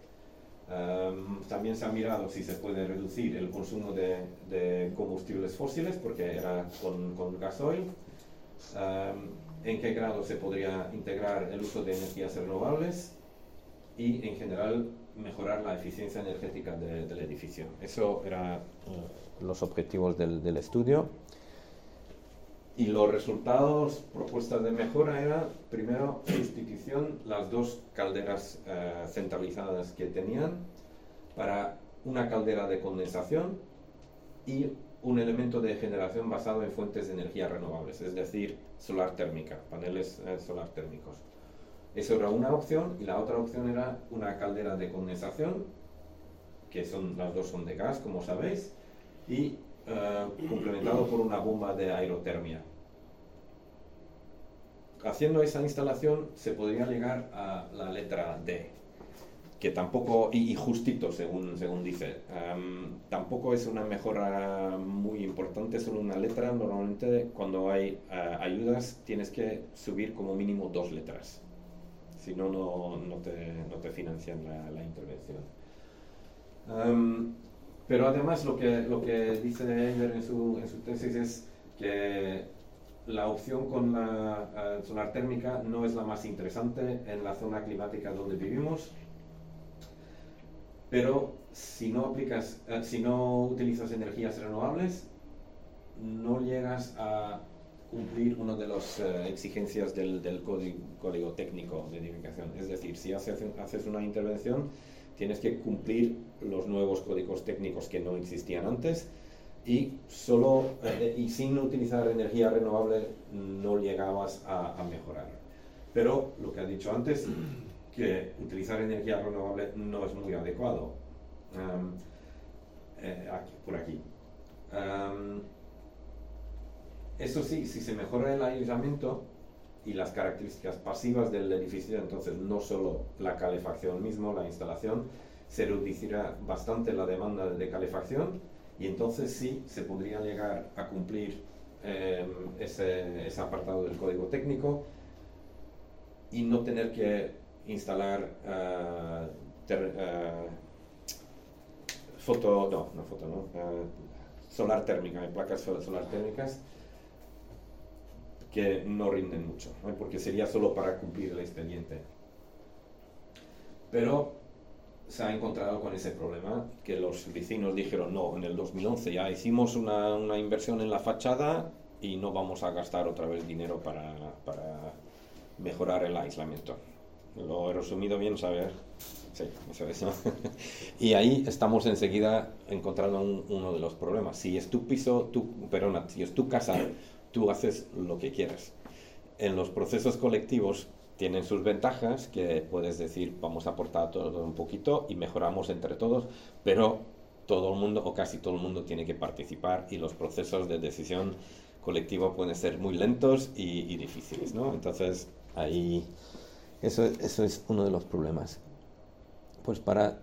También se ha mirado si se puede reducir el consumo de, combustibles fósiles, porque era con, con gasoil. En qué grado se podría integrar el uso de energías renovables y, en general, mejorar la eficiencia energética del edificio. Eso era los objetivos del, estudio. Y los resultados, propuestas de mejora, era primero sustitución las dos calderas eh, centralizadas que tenían para una caldera de condensación y un elemento de generación basado en fuentes de energía renovables, es decir, solar térmica, paneles eh, solar térmicos. Eso era una opción y la otra opción era una caldera de condensación, que son las dos son de gas, como sabéis, y eh, complementado por una bomba de aerotermia. Haciendo esa instalación se podría llegar a la letra D, que tampoco, y, justito según, según dice, em, tampoco es una mejora muy importante, solo una letra. Normalmente cuando hay eh, ayudas tienes que subir como mínimo dos letras, si no, no, te, no te financian la, la intervención. Em, pero además lo que, lo que dice Eider en su, en su tesis es que la opción con la uh, solar térmica no es la más interesante en la zona climática donde vivimos, pero si no, aplicas, uh, si no utilizas energías renovables, no llegas a cumplir una de las uh, exigencias del, del código, código, técnico de edificación. Es decir, si haces una intervención, tienes que cumplir los nuevos códigos técnicos que no existían antes y solo eh, y sin utilizar energía renovable no llegabas a, mejorar. Pero lo que ha dicho antes, que utilizar energía renovable no es muy adecuado. eh, por aquí. Am, eso sí, si se mejora el aislamiento y las características pasivas del edificio, entonces no solo la calefacción mismo, la instalación, se reducirá bastante la demanda de calefacción y entonces sí se podría llegar a cumplir eh, ese, ese apartado del código técnico y no tener que instalar eh, ter- eh, foto, no, no foto, no, eh, solar térmica, placas sol- solar térmicas que no rinden mucho, ¿no? porque sería solo para cumplir el expediente. Pero se ha encontrado con ese problema que los vecinos dijeron, no, en el 2011 ya hicimos una, una inversión en la fachada y no vamos a gastar otra vez dinero para, para mejorar el aislamiento. Lo he resumido bien, saber. Sí, eso es. ¿no? y ahí estamos enseguida encontrando un- uno de los problemas. Si es tu piso, tu, perdona, si es tu casa, tú haces lo que quieras. En los procesos colectivos tienen sus ventajas, que puedes decir, vamos a aportar todo un poquito y mejoramos entre todos, pero todo el mundo o casi todo el mundo tiene que participar y los procesos de decisión colectiva pueden ser muy lentos y, y difíciles, ¿no? Entonces, ahí, eso, eso es uno de los problemas. Pues para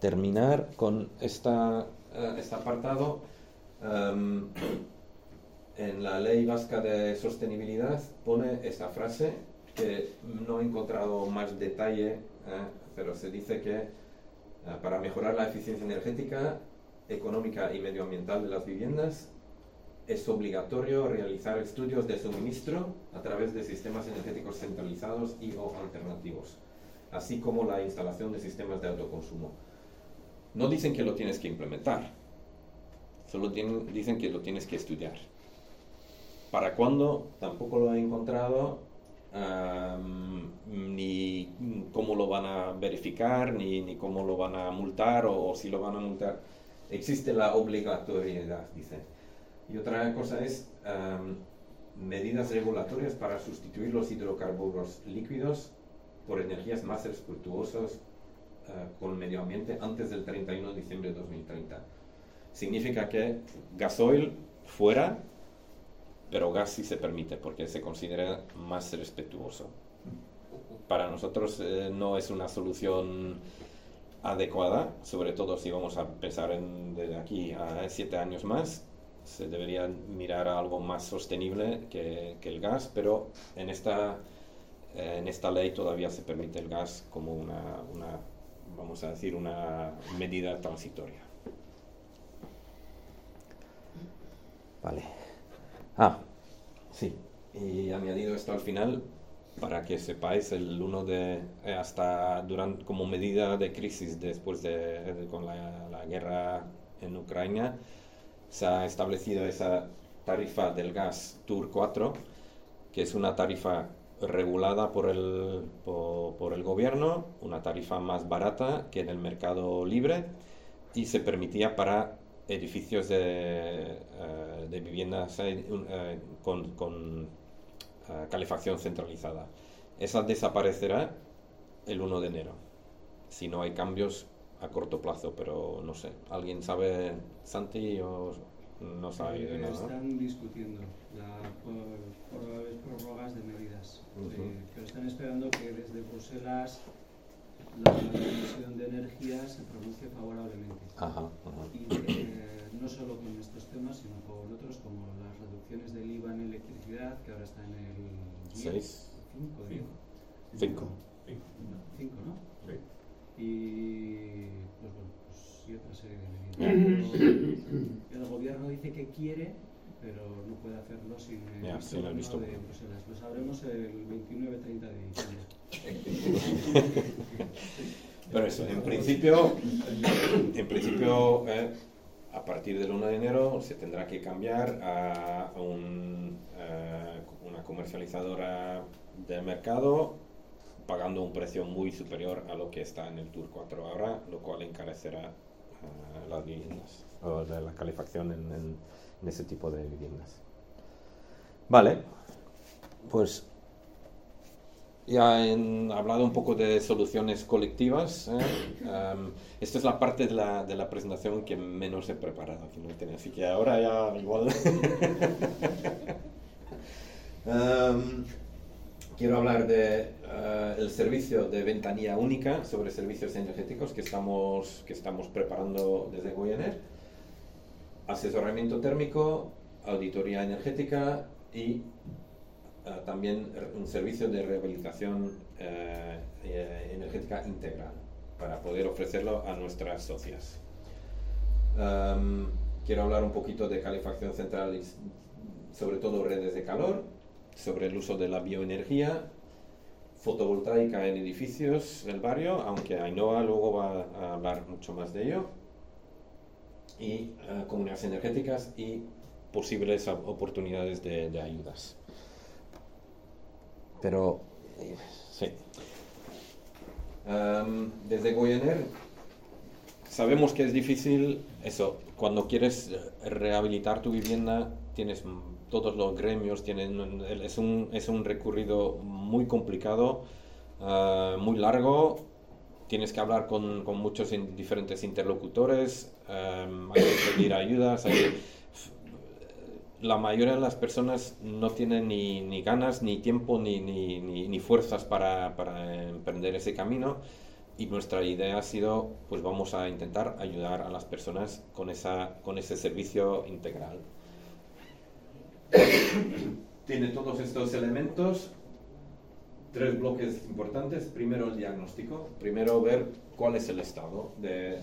terminar con esta, eh, este apartado, em, en la ley vasca de sostenibilidad pone esta frase que no he encontrado más detalle, eh, pero se dice que eh, para mejorar la eficiencia energética, económica y medioambiental de las viviendas es obligatorio realizar estudios de suministro a través de sistemas energéticos centralizados y o alternativos, así como la instalación de sistemas de autoconsumo. No dicen que lo tienes que implementar, solo tienen- dicen que lo tienes que estudiar. ¿Para cuándo? Tampoco lo he encontrado, am, ni cómo lo van a verificar, ni, ni cómo lo van a multar o, o si lo van a multar. Existe la obligatoriedad, dice. Y otra cosa es am, medidas regulatorias para sustituir los hidrocarburos líquidos por energías más respetuosas eh, con el medio ambiente antes del 31 de diciembre de 2030. Significa que gasoil fuera, pero gas sí se permite porque se considera más respetuoso. Para nosotros eh, no es una solución adecuada, sobre todo si vamos a pensar en de aquí a siete años más, se debería mirar a algo más sostenible que, que el gas, pero en esta, eh, en esta ley todavía se permite el gas como una, una, vamos a decir, una medida transitoria. Vale. Ah, sí. Y añadido esto al final, para que sepáis, el 1 de, eh, hasta durante, como medida de crisis después de, de- con la, guerra en Ucrania, se ha establecido esa tarifa del gas Tour 4, que es una tarifa regulada por el, por el gobierno, una tarifa más barata que en el mercado libre y se permitía para edificios de, eh, de viviendas un- eh, con, con, eh, calefacción centralizada. Esa desaparecerá el 1 de enero, si no hay cambios a corto plazo, pero no sé. ¿Alguien sabe, Santi, o no sabe Eh? Están discutiendo las probables prórrogas de medidas, eh, pero están esperando que desde Bruselas la Comisión de Energía se pronuncie favorablemente. Ajá, ajá. Y eh, no solo con estos temas, sino con otros como las reducciones del IVA en electricidad, que ahora está en el 10, Seis. 5, digo. Cinco. 5, ¿no? Sí. Y pues bueno, pues, y otra serie de medidas. Pero el gobierno dice que quiere, pero no puede hacerlo sin el el bueno visto de. Bruselas. Lo sabremos el 29-30 de diciembre. Pero eso, en principio, en principio eh, a partir del 1 de enero se tendrá que cambiar a eh, una comercializadora de mercado pagando un precio muy superior a lo que está en el Tour 4 ahora, lo cual encarecerá eh, las viviendas o la calefacción en- en ese tipo de viviendas. Vale, pues ya he hablado un poco de soluciones colectivas. ¿eh? Em, esta es la parte de la, de la, presentación que menos he preparado, así que ahora ya igual. um, quiero hablar de uh, el servicio de ventanilla única sobre servicios energéticos que estamos, que estamos preparando desde Goyener. Asesoramiento térmico, auditoría energética y uh, también un servicio de rehabilitación uh, energética integral para poder ofrecerlo a nuestras socias. Um, quiero hablar un poquito de calefacción central y sobre todo redes de calor sobre el uso de la bioenergía fotovoltaica en edificios del barrio, aunque Ainhoa luego va a hablar mucho más de ello, y uh, comunidades energéticas y posibles oportunidades de, de ayudas. Pero, sí. Um, desde Goyener sabemos que es difícil eso, cuando quieres rehabilitar tu vivienda tienes todos los gremios tienen, es un, es un recorrido muy complicado, uh, muy largo, tienes que hablar con, con muchos diferentes interlocutores, um, hay que pedir ayudas, hay, la mayoría de las personas no tienen ni, ni ganas, ni tiempo, ni, ni, ni fuerzas para, para, emprender ese camino. Y nuestra idea ha sido, pues vamos a intentar ayudar a las personas con, esa, con ese servicio integral. Tiene todos estos elementos, tres bloques importantes. Primero el diagnóstico, primero ver cuál es el estado. De,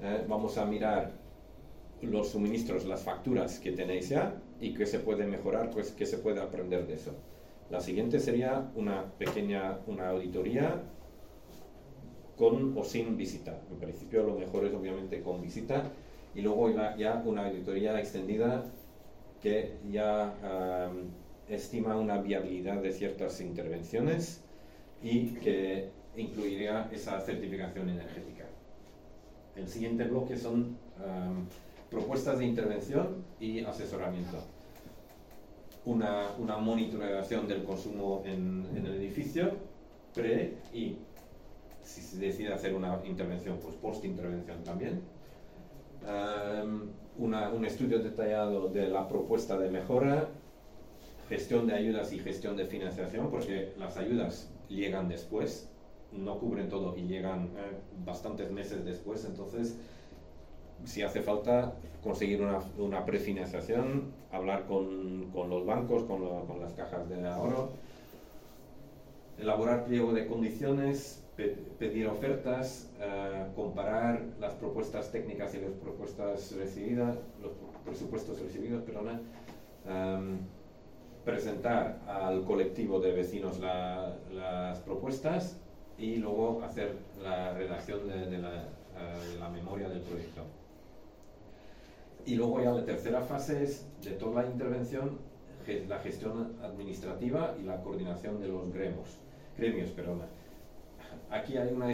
eh, vamos a mirar los suministros, las facturas que tenéis ya y qué se puede mejorar, pues qué se puede aprender de eso. La siguiente sería una pequeña una auditoría con o sin visita. En principio lo mejor es obviamente con visita y luego ya una auditoría extendida que ya um, estima una viabilidad de ciertas intervenciones y que incluiría esa certificación energética. El siguiente bloque son um, propuestas de intervención y asesoramiento. Una, una del consumo en, el edificio, pre y si se decide hacer una intervención, pues post-intervención también. Un estudio detallado de la propuesta de mejora, gestión de ayudas y gestión de financiación, porque las ayudas llegan después, no cubren todo y llegan eh, bastantes meses después, entonces si hace falta conseguir una, una prefinanciación, hablar con, con los bancos, con, las cajas de ahorro, elaborar pliego de condiciones, pedir ofertas, uh, comparar las propuestas técnicas y las propuestas recibidas, los presupuestos recibidos, perdona, um, presentar al colectivo de vecinos la, las propuestas y luego hacer la redacción de, de, la, memoria del proyecto. Y luego ya la tercera fase es de toda la intervención, la gestión administrativa y la coordinación de los gremios, gremios perdona aquí hay una,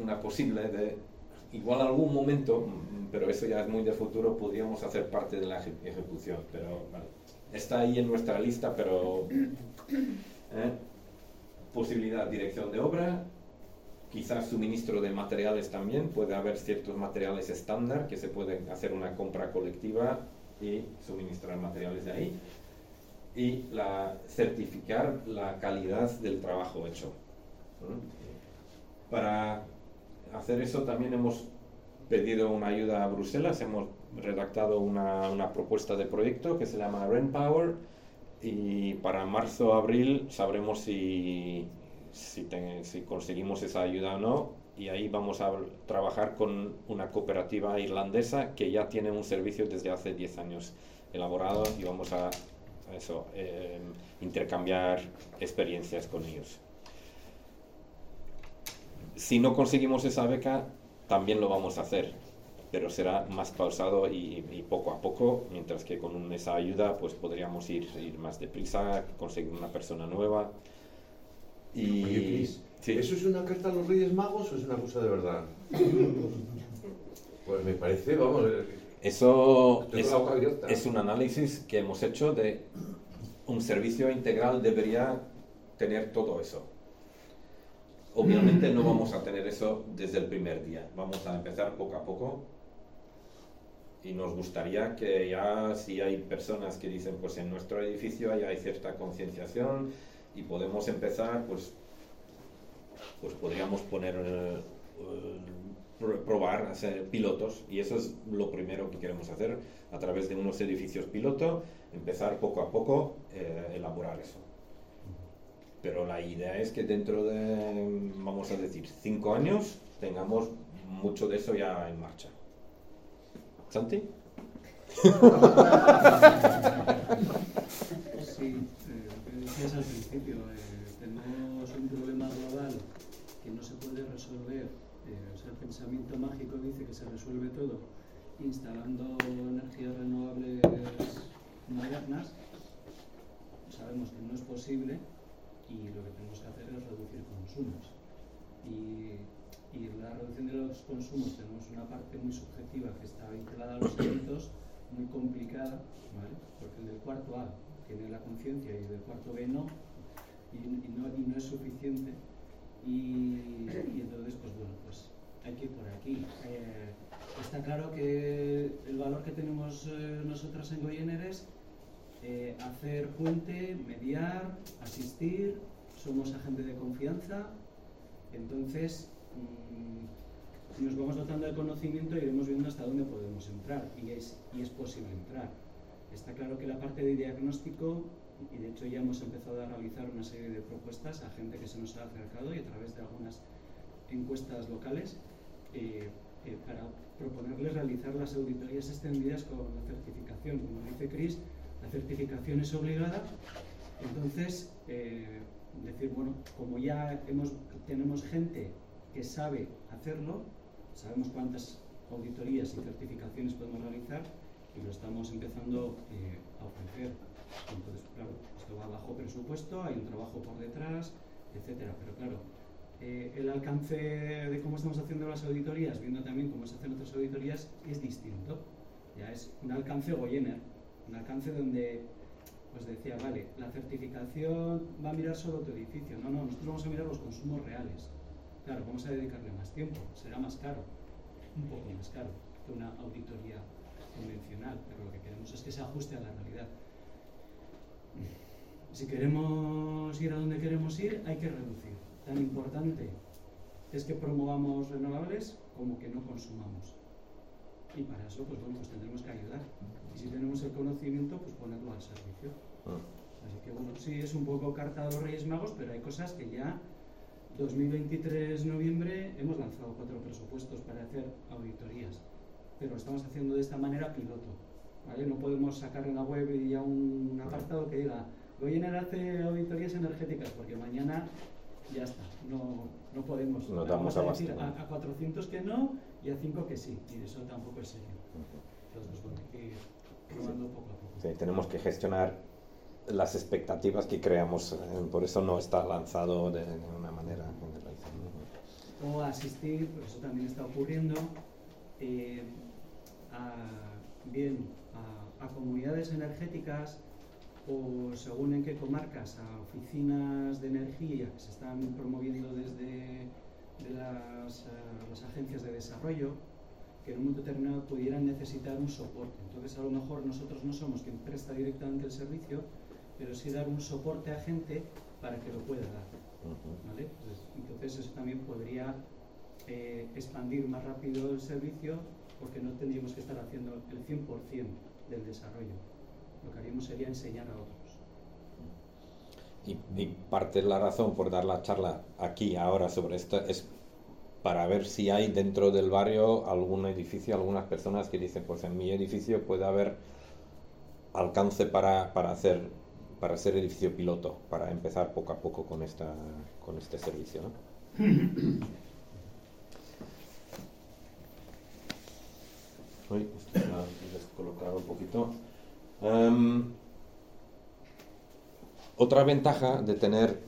una posible de, igual algún momento, pero eso ya es muy de futuro, podríamos hacer parte de la ejecución, pero está ahí en nuestra lista, pero ¿eh? posibilidad, dirección de obra, quizás suministro de materiales también, puede haber ciertos materiales estándar que se pueden hacer una compra colectiva y suministrar materiales de ahí, y la, certificar la calidad del trabajo hecho. Para hacer eso también hemos pedido una ayuda a Bruselas, hemos redactado una, una propuesta de proyecto que se llama Power y para marzo o abril sabremos si, si, si, conseguimos esa ayuda o no y ahí vamos a trabajar con una cooperativa irlandesa que ya tiene un servicio desde hace 10 años elaborado y vamos a, eso, eh, intercambiar experiencias con ellos si no conseguimos esa beca, también lo vamos a hacer, pero será más pausado y, y poco a poco, mientras que con esa ayuda pues podríamos ir, ir más deprisa, conseguir una persona nueva. Y, Oye, sí. ¿eso es una carta a los Reyes Magos o es una cosa de verdad? pues me parece, vamos... Eh, Eso es, es un análisis que hemos hecho de un servicio integral debería tener todo eso obviamente no vamos a tener eso desde el primer día. Vamos a empezar poco a poco y nos gustaría que ya si hay personas que dicen pues en nuestro edificio ya hay cierta concienciación y podemos empezar pues pues podríamos poner eh, probar hacer pilotos y eso es lo primero que queremos hacer a través de unos edificios piloto empezar poco a poco eh, elaborar eso pero la idea es que dentro de vamos a decir cinco años tengamos mucho de eso ya en marcha Santi? Sí, eh, lo que decías al principio, eh, tenemos un problema global que no se puede resolver. Eh, o sea, el pensamiento mágico dice que se resuelve todo instalando energías renovables modernas. Sabemos que no es posible y lo que tenemos que hacer es reducir consumos. Y y la reducción de los consumos tenemos una parte muy subjetiva que está vinculada a los hábitos, muy complicada, ¿vale? porque el del cuarto A tiene la conciencia y del cuarto B no, y, no, y es suficiente. Y, entonces, pues bueno, pues hay que ir por aquí. Eh, está claro que el valor que tenemos eh, nosotros en Goyener es eh, hacer puente, mediar, asistir, somos agente de confianza, entonces si nos vamos dotando de conocimiento iremos viendo hasta dónde podemos entrar y y es posible entrar. Está claro que la parte de diagnóstico, y de hecho ya hemos empezado a realizar una serie de propuestas a gente que se nos ha acercado y a través de algunas encuestas locales, eh, eh, para proponerles realizar las auditorías extendidas con la certificación. Como dice Chris, la certificación es obligada, entonces eh, decir, bueno, como ya tenemos gente que sabe hacerlo, sabemos cuántas auditorías y certificaciones podemos realizar y lo estamos empezando eh, a ofrecer. Entonces, claro, esto va bajo presupuesto, hay un trabajo por detrás, etcétera. Pero claro, eh, el alcance de cómo estamos haciendo las auditorías, viendo también cómo se hacen otras auditorías, es distinto. Ya es un alcance Goyener, un alcance donde pues decía, vale, la certificación va a mirar solo tu edificio. No, no, nosotros vamos a mirar los consumos reales. Claro, vamos a dedicarle más tiempo, será más caro, un poco más caro que una auditoría convencional, pero lo que queremos es que se ajuste a la realidad. Si queremos ir a donde queremos ir, hay que reducir. Tan importante es que promovamos renovables como que no consumamos. Y para eso, pues bueno, pues tendremos que ayudar. Y si tenemos el conocimiento, pues ponerlo al servicio. Ah. Así que bueno, sí, es un poco carta de los Reyes Magos, pero hay cosas que ya 2023 noviembre hemos lanzado cuatro presupuestos para hacer auditorías, pero lo estamos haciendo de esta manera piloto. ¿vale? No podemos sacar en la web y ya un apartado que diga voy a hacer auditorías energéticas porque mañana ya está, no, no podemos. No Vamos a decir a, a, 400 que no y a 5 que sí, y eso tampoco es serio. Entonces, bueno, hay que ir probando poco a poco. Sí, tenemos que gestionar las expectativas que creamos, eh, por eso no está lanzado de, una manera generalizada. O asistir, por eso también está ocurriendo, eh, a, bien a, comunidades energéticas o según en qué comarcas, a oficinas de energía que se están promoviendo desde las, eh, las agencias de desarrollo, que en un momento determinado pudieran necesitar un soporte. Entonces, a lo mejor nosotros no somos quien presta directamente el servicio, pero sí dar un soporte a gente para que lo pueda dar. ¿vale? Entonces eso también podría eh, expandir más rápido el servicio porque no tendríamos que estar haciendo el 100% del desarrollo. Lo que haríamos sería enseñar a otros. Y, y, parte de la razón por dar la charla aquí ahora sobre esto es para ver si hay dentro del barrio algún edificio, algunas personas que dicen, pues en mi edificio puede haber alcance para, para hacer para ser edificio piloto, para empezar poco a poco con, esta, con este servicio. ¿no? Poquito. Em, otra ventaja de tener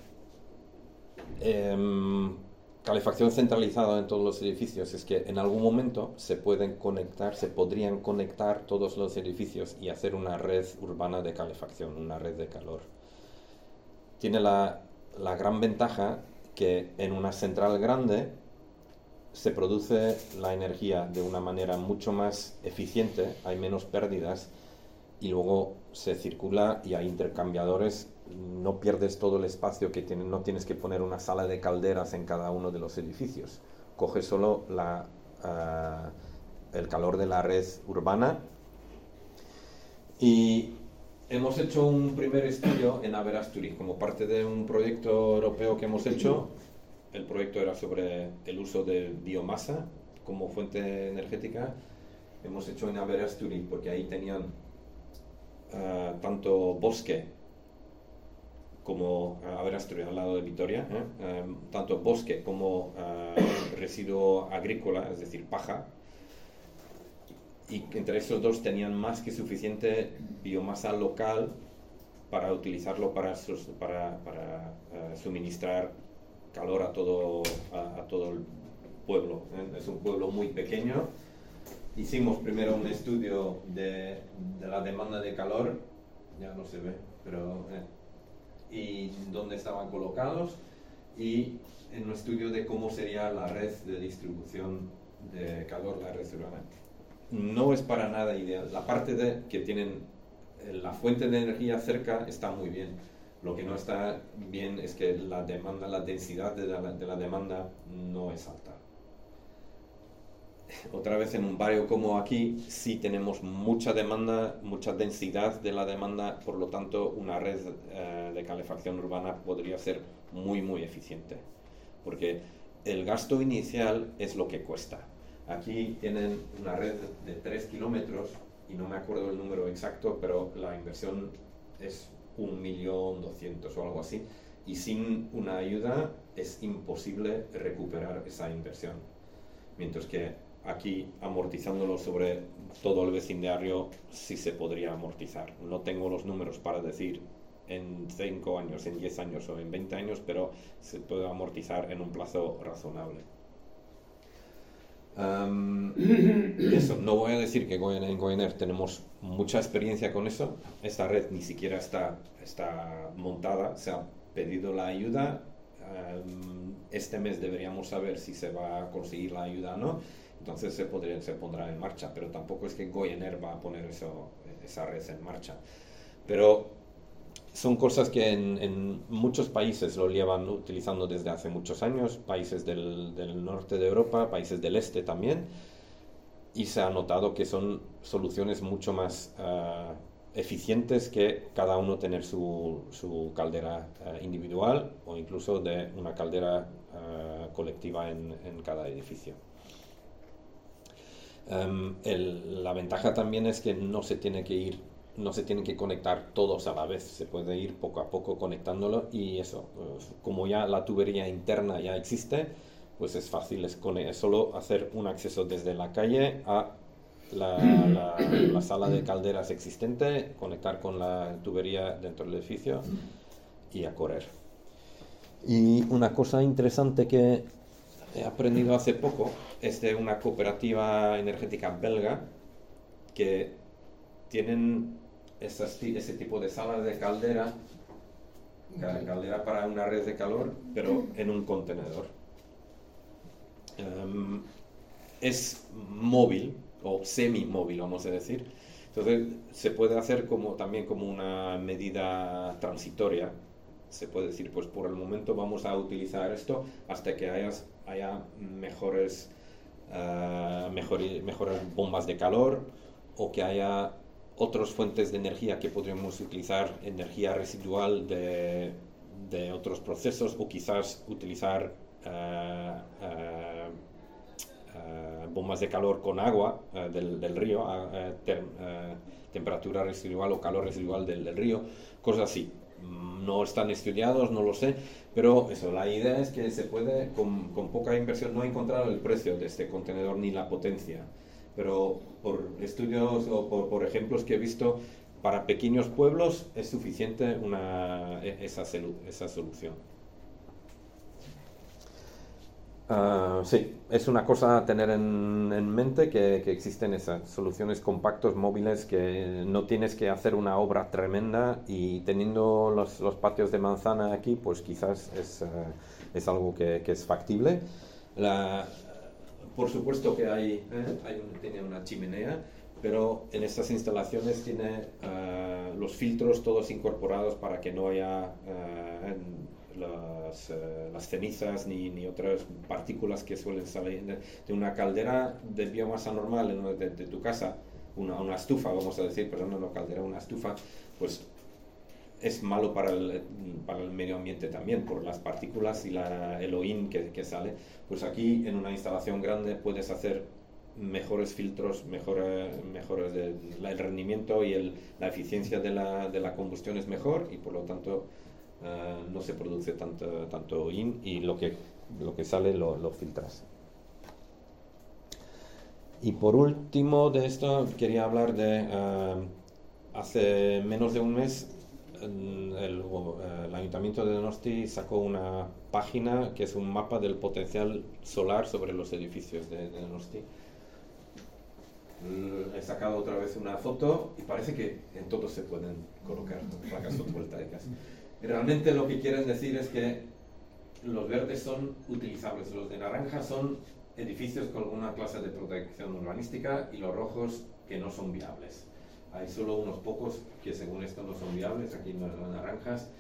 em, calefacción centralizada en todos los edificios es que en algún momento se pueden conectar, se podrían conectar todos los edificios y hacer una red urbana de calefacción, una red de calor. Tiene la, la gran ventaja que en una central grande se produce la energía de una manera mucho más eficiente, hay menos pérdidas y luego se circula y hay intercambiadores, no pierdes todo el espacio que tiene, no tienes que poner una sala de calderas en cada uno de los edificios, coges solo ah, el calor de la red urbana. Y hemos hecho un primer estudio en Averasturi como parte de un proyecto europeo que hemos hecho. El proyecto era sobre el uso de biomasa como fuente energética. Hemos hecho en Averasturi porque ahí tenían ah, tanto bosque como Averasturi al lado de Vitoria, ¿eh? Ah, tanto bosque como ah, residuo agrícola, es decir, paja, y entre esos dos tenían más que suficiente biomasa local para utilizarlo para, para, para eh, suministrar calor a todo, a, todo el pueblo. ¿eh? Es un pueblo muy pequeño. Hicimos primero un estudio de, de la demanda de calor, ya no se ve, pero... Eh, y dónde estaban colocados y en un estudio de cómo sería la red de distribución de calor, la red urbana no es para nada ideal. La parte de que tienen eh, la fuente de energía cerca está muy bien. Lo que no está bien es que la demanda, la densidad de la, demanda no es alta. Otra vez en un barrio como aquí sí tenemos mucha demanda, mucha densidad de la demanda, por lo tanto una red eh, de calefacción urbana podría ser muy muy eficiente, porque el gasto inicial es lo que cuesta Aquí tienen una red de 3 kilómetros y no me acuerdo el número exacto, pero la inversión es un millón doscientos o algo así. Y sin una ayuda es imposible recuperar esa inversión. Mientras que aquí, amortizándolo sobre todo el vecindario, sí se podría amortizar. No tengo los números para decir en 5 años, en 10 años o en 20 años, pero se puede amortizar en un plazo razonable eso, no voy a decir que en Goiner tenemos mucha experiencia con eso. Esta red ni siquiera está, está montada, se ha pedido la ayuda. este mes deberíamos saber si se va a conseguir la ayuda o no. Entonces se, podría, se pondrá en marcha, pero tampoco es que Goiner va a poner eso, esa red en marcha. Pero son cosas que en, muchos países lo llevan utilizando desde hace muchos años, países del, norte de Europa, países del este también, y se ha notado que son soluciones mucho más ah, eficientes que cada uno tener su, caldera ah, individual o incluso de una caldera ah, colectiva en, cada edificio. Em, la ventaja también es que no se tiene que ir no se tienen que conectar todos a la vez, se puede ir poco a poco conectándolo y eso, pues, como ya la tubería interna ya existe, pues es fácil, solo hacer un acceso desde la calle a la, la, sala de calderas existente, conectar con la tubería dentro del edificio y a correr. Y una cosa interesante que he aprendido hace poco es de una cooperativa energética belga que tienen ese tipo de salas de caldera, caldera para una red de calor, pero en un contenedor. Em, es móvil o semi-móvil, vamos a decir. Entonces se puede hacer como, también como una medida transitoria. Se puede decir, pues por el momento vamos a utilizar esto hasta que haya, haya mejores, uh, mejores bombas de calor o que haya otras fuentes de energía que podríamos utilizar, energía residual de, otros procesos o quizás utilizar eh, bombas de calor con agua del, del, río, temperatura residual o calor residual del, río, cosas así. Mm, no están estudiados, no lo sé, pero eso, la idea es que se puede, con, con poca inversión, no he encontrado el precio de este contenedor ni la potencia pero por estudios o por, ejemplos que he visto, para pequeños pueblos es suficiente una, e, esa, esa solución. Ah, sí, es una cosa a tener en, en mente que, que, existen esas soluciones compactos móviles que no tienes que hacer una obra tremenda y teniendo los, los patios de manzana aquí, pues quizás es, uh, es algo que, que, es factible. La, por supuesto que hay, ¿eh? hay un, tiene una chimenea, pero en estas instalaciones tiene uh, los filtros todos incorporados para que no haya las, uh, las, cenizas ni, ni, otras partículas que suelen salir de, una caldera de biomasa normal de, de tu casa, una, una, estufa, vamos a decir, pero no caldera, una estufa, pues es malo para el, para el medio ambiente también, por las partículas y la, el hollín que, que sale. Pues aquí en una instalación grande puedes hacer mejores filtros, mejor, mejor de, la, el rendimiento y el, la eficiencia de la, de la combustión es mejor y por lo tanto Uh, no se produce tanto, tanto in y lo que, lo que sale lo, lo, filtras. Y por último de esto quería hablar de uh, hace menos de un mes el, uh, el, Ayuntamiento de Donosti sacó una página que es un mapa del potencial solar sobre los edificios de, de. He sacado otra vez una foto y parece que en todos se pueden colocar placas fotovoltaicas. Realmente lo que quieren decir es que los verdes son utilizables, los de naranja son edificios con alguna clase de protección urbanística y los rojos que no son viables. Hay solo unos pocos que según esto no son viables, aquí no las naranjas,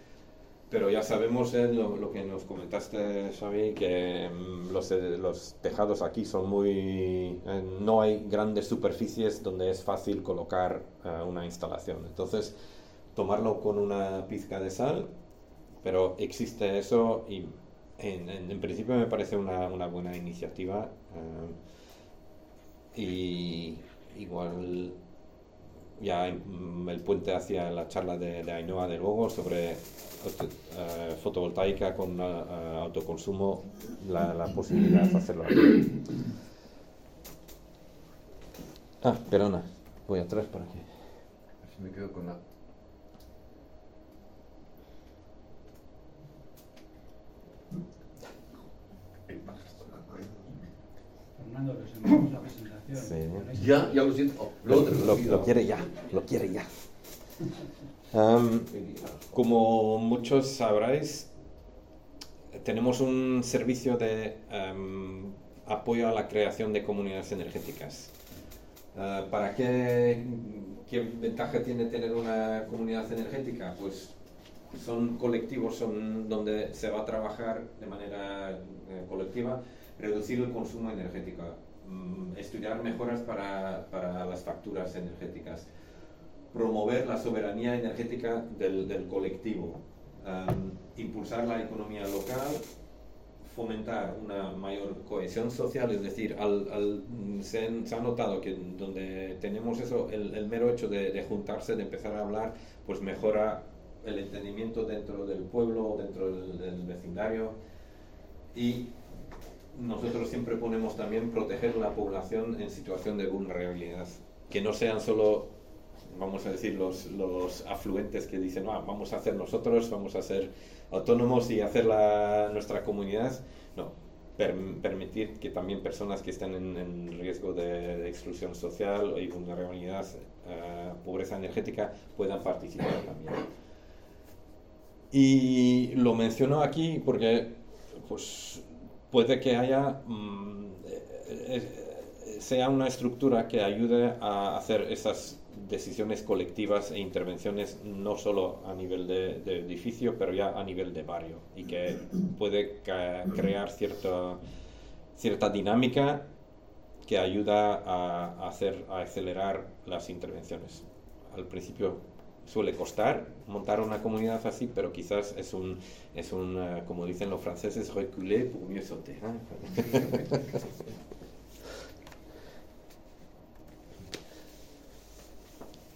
pero ya sabemos eh, lo, lo, que nos comentaste, Xavi, que mm, los, eh, los, tejados aquí son muy... Eh, no hay grandes superficies donde es fácil colocar eh, una instalación. Entonces, tomarlo con una pizca de sal, pero existe eso y en, en, en principio me parece una, una buena iniciativa uh, y igual ya el puente hacia la charla de, de Ainhoa de luego sobre uh, fotovoltaica con uh, autoconsumo, la, la, posibilidad de hacerlo. Ah, perdona, voy atrás por aquí. Así me quedo con la Fernando, presentamos la presentación. Sí. Ya, ya lo siento. Lo, lo, lo, quiere ya, lo quiere ya. Um, como muchos sabréis, tenemos un servicio de um, apoyo a la creación de comunidades energéticas. Uh, ¿Para qué, qué ventaja tiene tener una comunidad energética? Pues son colectivos son donde se va a trabajar de manera eh, colectiva reducir el consumo energético, mm, estudiar mejoras para, para, las facturas energéticas, promover la soberanía energética del, del colectivo, um, impulsar la economía local, fomentar una mayor cohesión social, es decir, al, al, se, se, ha notado que donde tenemos eso, el, el mero hecho de, de, juntarse, de empezar a hablar, pues mejora el entendimiento dentro del pueblo, dentro del, del vecindario. Y nosotros siempre ponemos también proteger la población en situación de vulnerabilidad, que no sean solo, vamos a decir, los, los afluentes que dicen, ah, vamos a hacer nosotros, vamos a ser autónomos y hacer la, nuestra comunidad, no, per, permitir que también personas que estén en, riesgo de, exclusión social y vulnerabilidad, uh, pobreza energética, puedan participar también. Y lo menciono aquí porque, pues, puede que haya mmm, sea una estructura que ayude a hacer esas decisiones colectivas e intervenciones no solo a nivel de, de edificio, pero ya a nivel de barrio y que puede crear cierta, cierta dinámica que ayuda a, a, hacer, a acelerar las intervenciones. Al principio suele costar montar una comunidad así, pero quizás es un, es un uh, como dicen los franceses, reculer pour mieux sauter. ¿eh?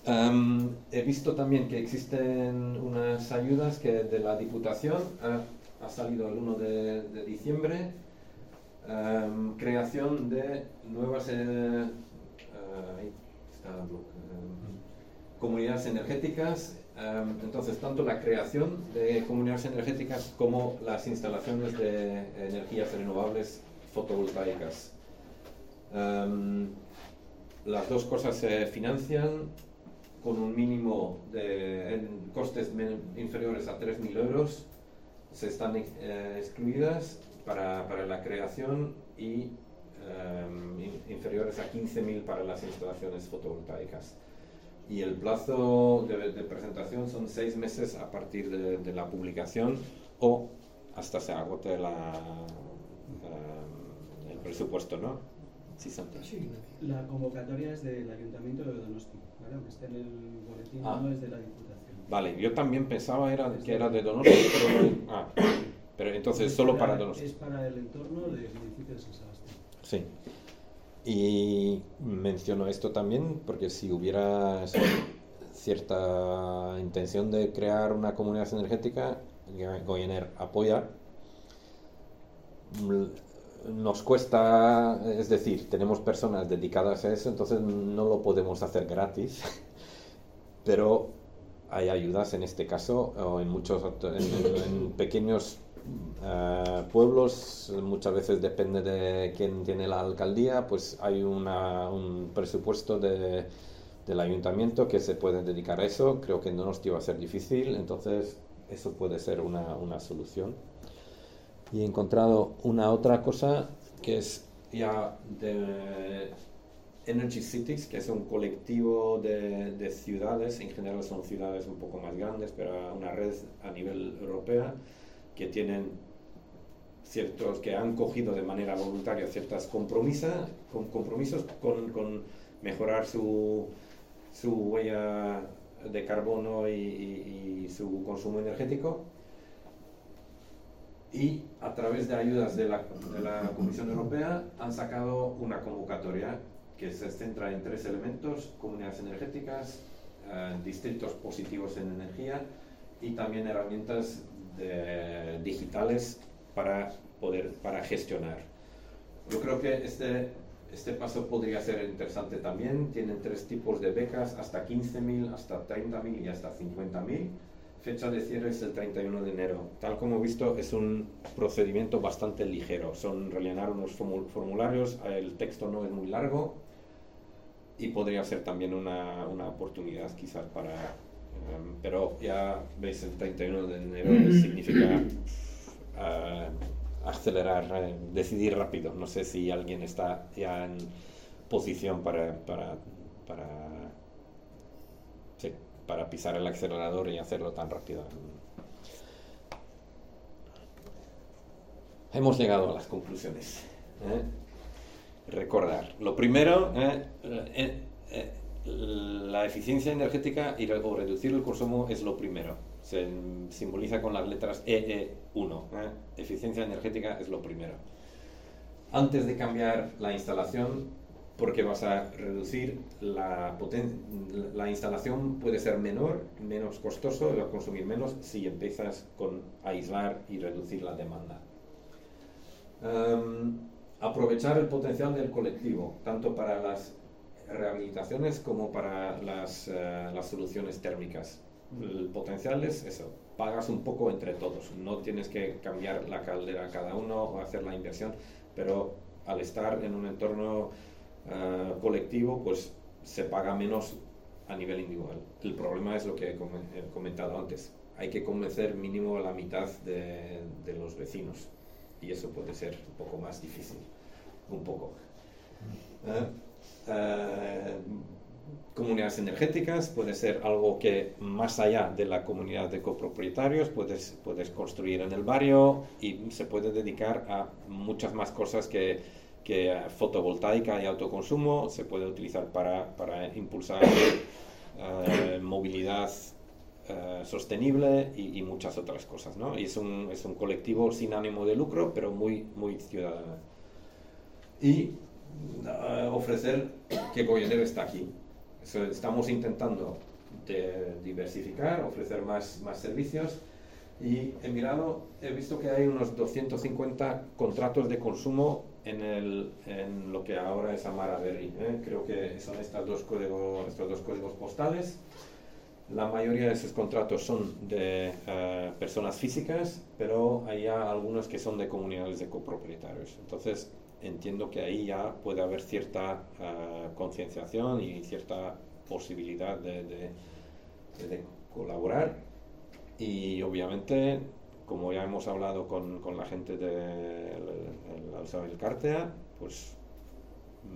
um, he visto también que existen unas ayudas que de la Diputación ha, ha salido el 1 de, de diciembre. Um, creación de nuevas eh, uh, está, comunidades energéticas. Um, entonces, tanto la creación de comunidades energéticas como las instalaciones de energías renovables fotovoltaicas. Em, las dos cosas se financian con un mínimo de costes inferiores a 3.000 euros. Se están eh, excluidas para, para, la creación y inferiores a 15.000 para las instalaciones fotovoltaicas. Y el plazo de, de presentación son seis meses a partir de, de la publicación o hasta se agote la, el presupuesto, ¿no? Sí, La convocatoria es del Ayuntamiento de Donosti, ¿vale? Aunque esté en el boletín, ah. no es de la Diputación. Vale, yo también pensaba era, que era de Donosti, pero no... Ah, pero entonces solo para, Donosti. Es para el entorno del municipio de San Sebastián. Sí. Y menciono esto también porque si hubiera cierta intención de crear una comunidad energética, Goyener apoya. Nos cuesta, es decir, tenemos personas dedicadas a eso, entonces no lo podemos hacer gratis, pero hay ayudas en este caso, o en muchos en, pequeños eh, pueblos, muchas veces depende de quién tiene la alcaldía, pues hay un presupuesto de, del ayuntamiento que se puede dedicar a eso, creo que no nos va a ser difícil, entonces eso puede ser una, una solución. Y he encontrado una otra cosa que es ya de Energy Cities, que es un colectivo de, de, ciudades, en general son ciudades un poco más grandes, pero una red a nivel europea que tienen ciertos, que han cogido de manera voluntaria ciertos compromisos, con, con, mejorar su, su huella de carbono y, y su consumo energético. Y a través de ayudas de la, de la, Comisión Europea han sacado una convocatoria que se centra en tres elementos, comunidades energéticas, eh, distritos positivos en energía y también herramientas digitales para poder para gestionar. Yo creo que este, este paso podría ser interesante también. Tienen tres tipos de becas, hasta 15.000, hasta 30.000 y hasta 50.000 fecha de cierre es el 31 de enero. Tal como he visto, es un procedimiento bastante ligero. Son rellenar unos formularios, el texto no es muy largo y podría ser también una, una oportunidad quizás para... Pero ya veis, el 31 de enero mm. significa eh, acelerar, eh, decidir rápido. No sé si alguien está ya en posición para, para, para sí para pisar el acelerador y hacerlo tan rápido. Hemos llegado a las conclusiones. ¿eh? Recordar, lo primero, ¿eh? Eh, la eficiencia energética o reducir el consumo es lo primero. Se simboliza con las letras EE1. Eficiencia energética es lo primero. Antes de cambiar la instalación, porque vas a reducir la potencia, la instalación puede ser menor, menos costoso, va a consumir menos si empiezas con aislar y reducir la demanda. Em, aprovechar el potencial del colectivo, tanto para las rehabilitaciones como para las, eh, las soluciones térmicas. El potencial es eso, pagas un poco entre todos, no tienes que cambiar la caldera cada uno o hacer la inversión, pero al estar en un entorno eh, colectivo, pues se paga menos a nivel individual. El problema es lo que he comentado antes. Hay que convencer mínimo a la mitad de, los vecinos y eso puede ser un poco más difícil. Un poco. Comunidades energéticas puede ser algo que más allá de la comunidad de copropietarios puedes, puedes construir en el barrio y se puede dedicar a muchas más cosas que que fotovoltaica y autoconsumo se puede utilizar para, para impulsar eh, movilidad eh, sostenible y, muchas otras cosas. ¿no? Y es un, es un, colectivo sin ánimo de lucro, pero muy, muy ciudadano. Y eh, ofrecer que Goyener está aquí. estamos intentando diversificar, ofrecer más, más servicios. Y he mirado, he visto que hay unos 250 contratos de consumo en, el, en lo que ahora es Amara Berry. ¿eh? Creo que son dos códigos, estos dos códigos postales. La mayoría de esos contratos son de eh, personas físicas, pero hay algunos que son de comunidades de copropietarios. Entonces, entiendo que ahí ya puede haber cierta eh, concienciación y cierta posibilidad de, colaborar. Y obviamente, como ya hemos hablado con, con la gente de, del Cartea, pues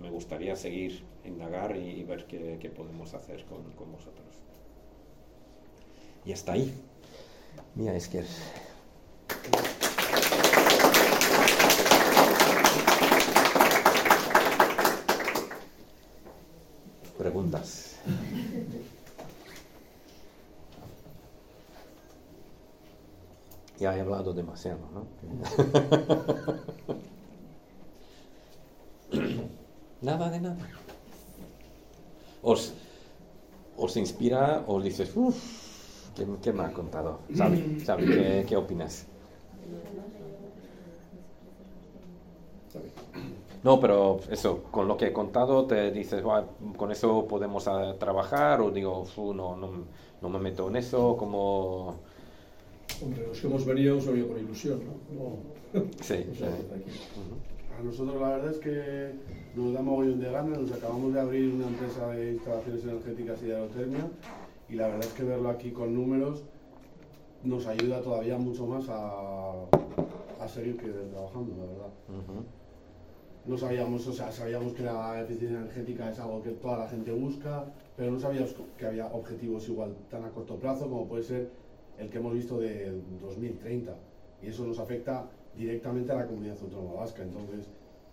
me gustaría seguir, indagar y, y ver qué, qué, podemos hacer con, con vosotros. Y hasta ahí. Mira, es que... Preguntas. Ya he hablado demasiado, ¿no? nada de nada. Os, os inspira, os dices, uff, ¿Qué, ¿Qué, me ha contado? ¿Sabe? ¿Sabe? ¿Qué, ¿Qué, opinas? No, pero eso, con lo que he contado, te dices, con eso podemos uh, trabajar, o digo, no, no, no, me meto en eso, como... Hombre, los que hemos venido hemos venido con ilusión, ¿no? Como... Sí, sí. A nosotros la verdad es que nos da mogollón de ganas, nos acabamos de abrir una empresa de instalaciones energéticas y de aerotermia y la verdad es que verlo aquí con números nos ayuda todavía mucho más a, a seguir trabajando, la verdad. Uh -huh. No sabíamos, o sea, sabíamos que la eficiencia energética es algo que toda la gente busca, pero no sabíamos que había objetivos igual tan a corto plazo como puede ser el que hemos visto de 2030. Y eso nos afecta directamente a la comunidad autónoma vasca. Entonces,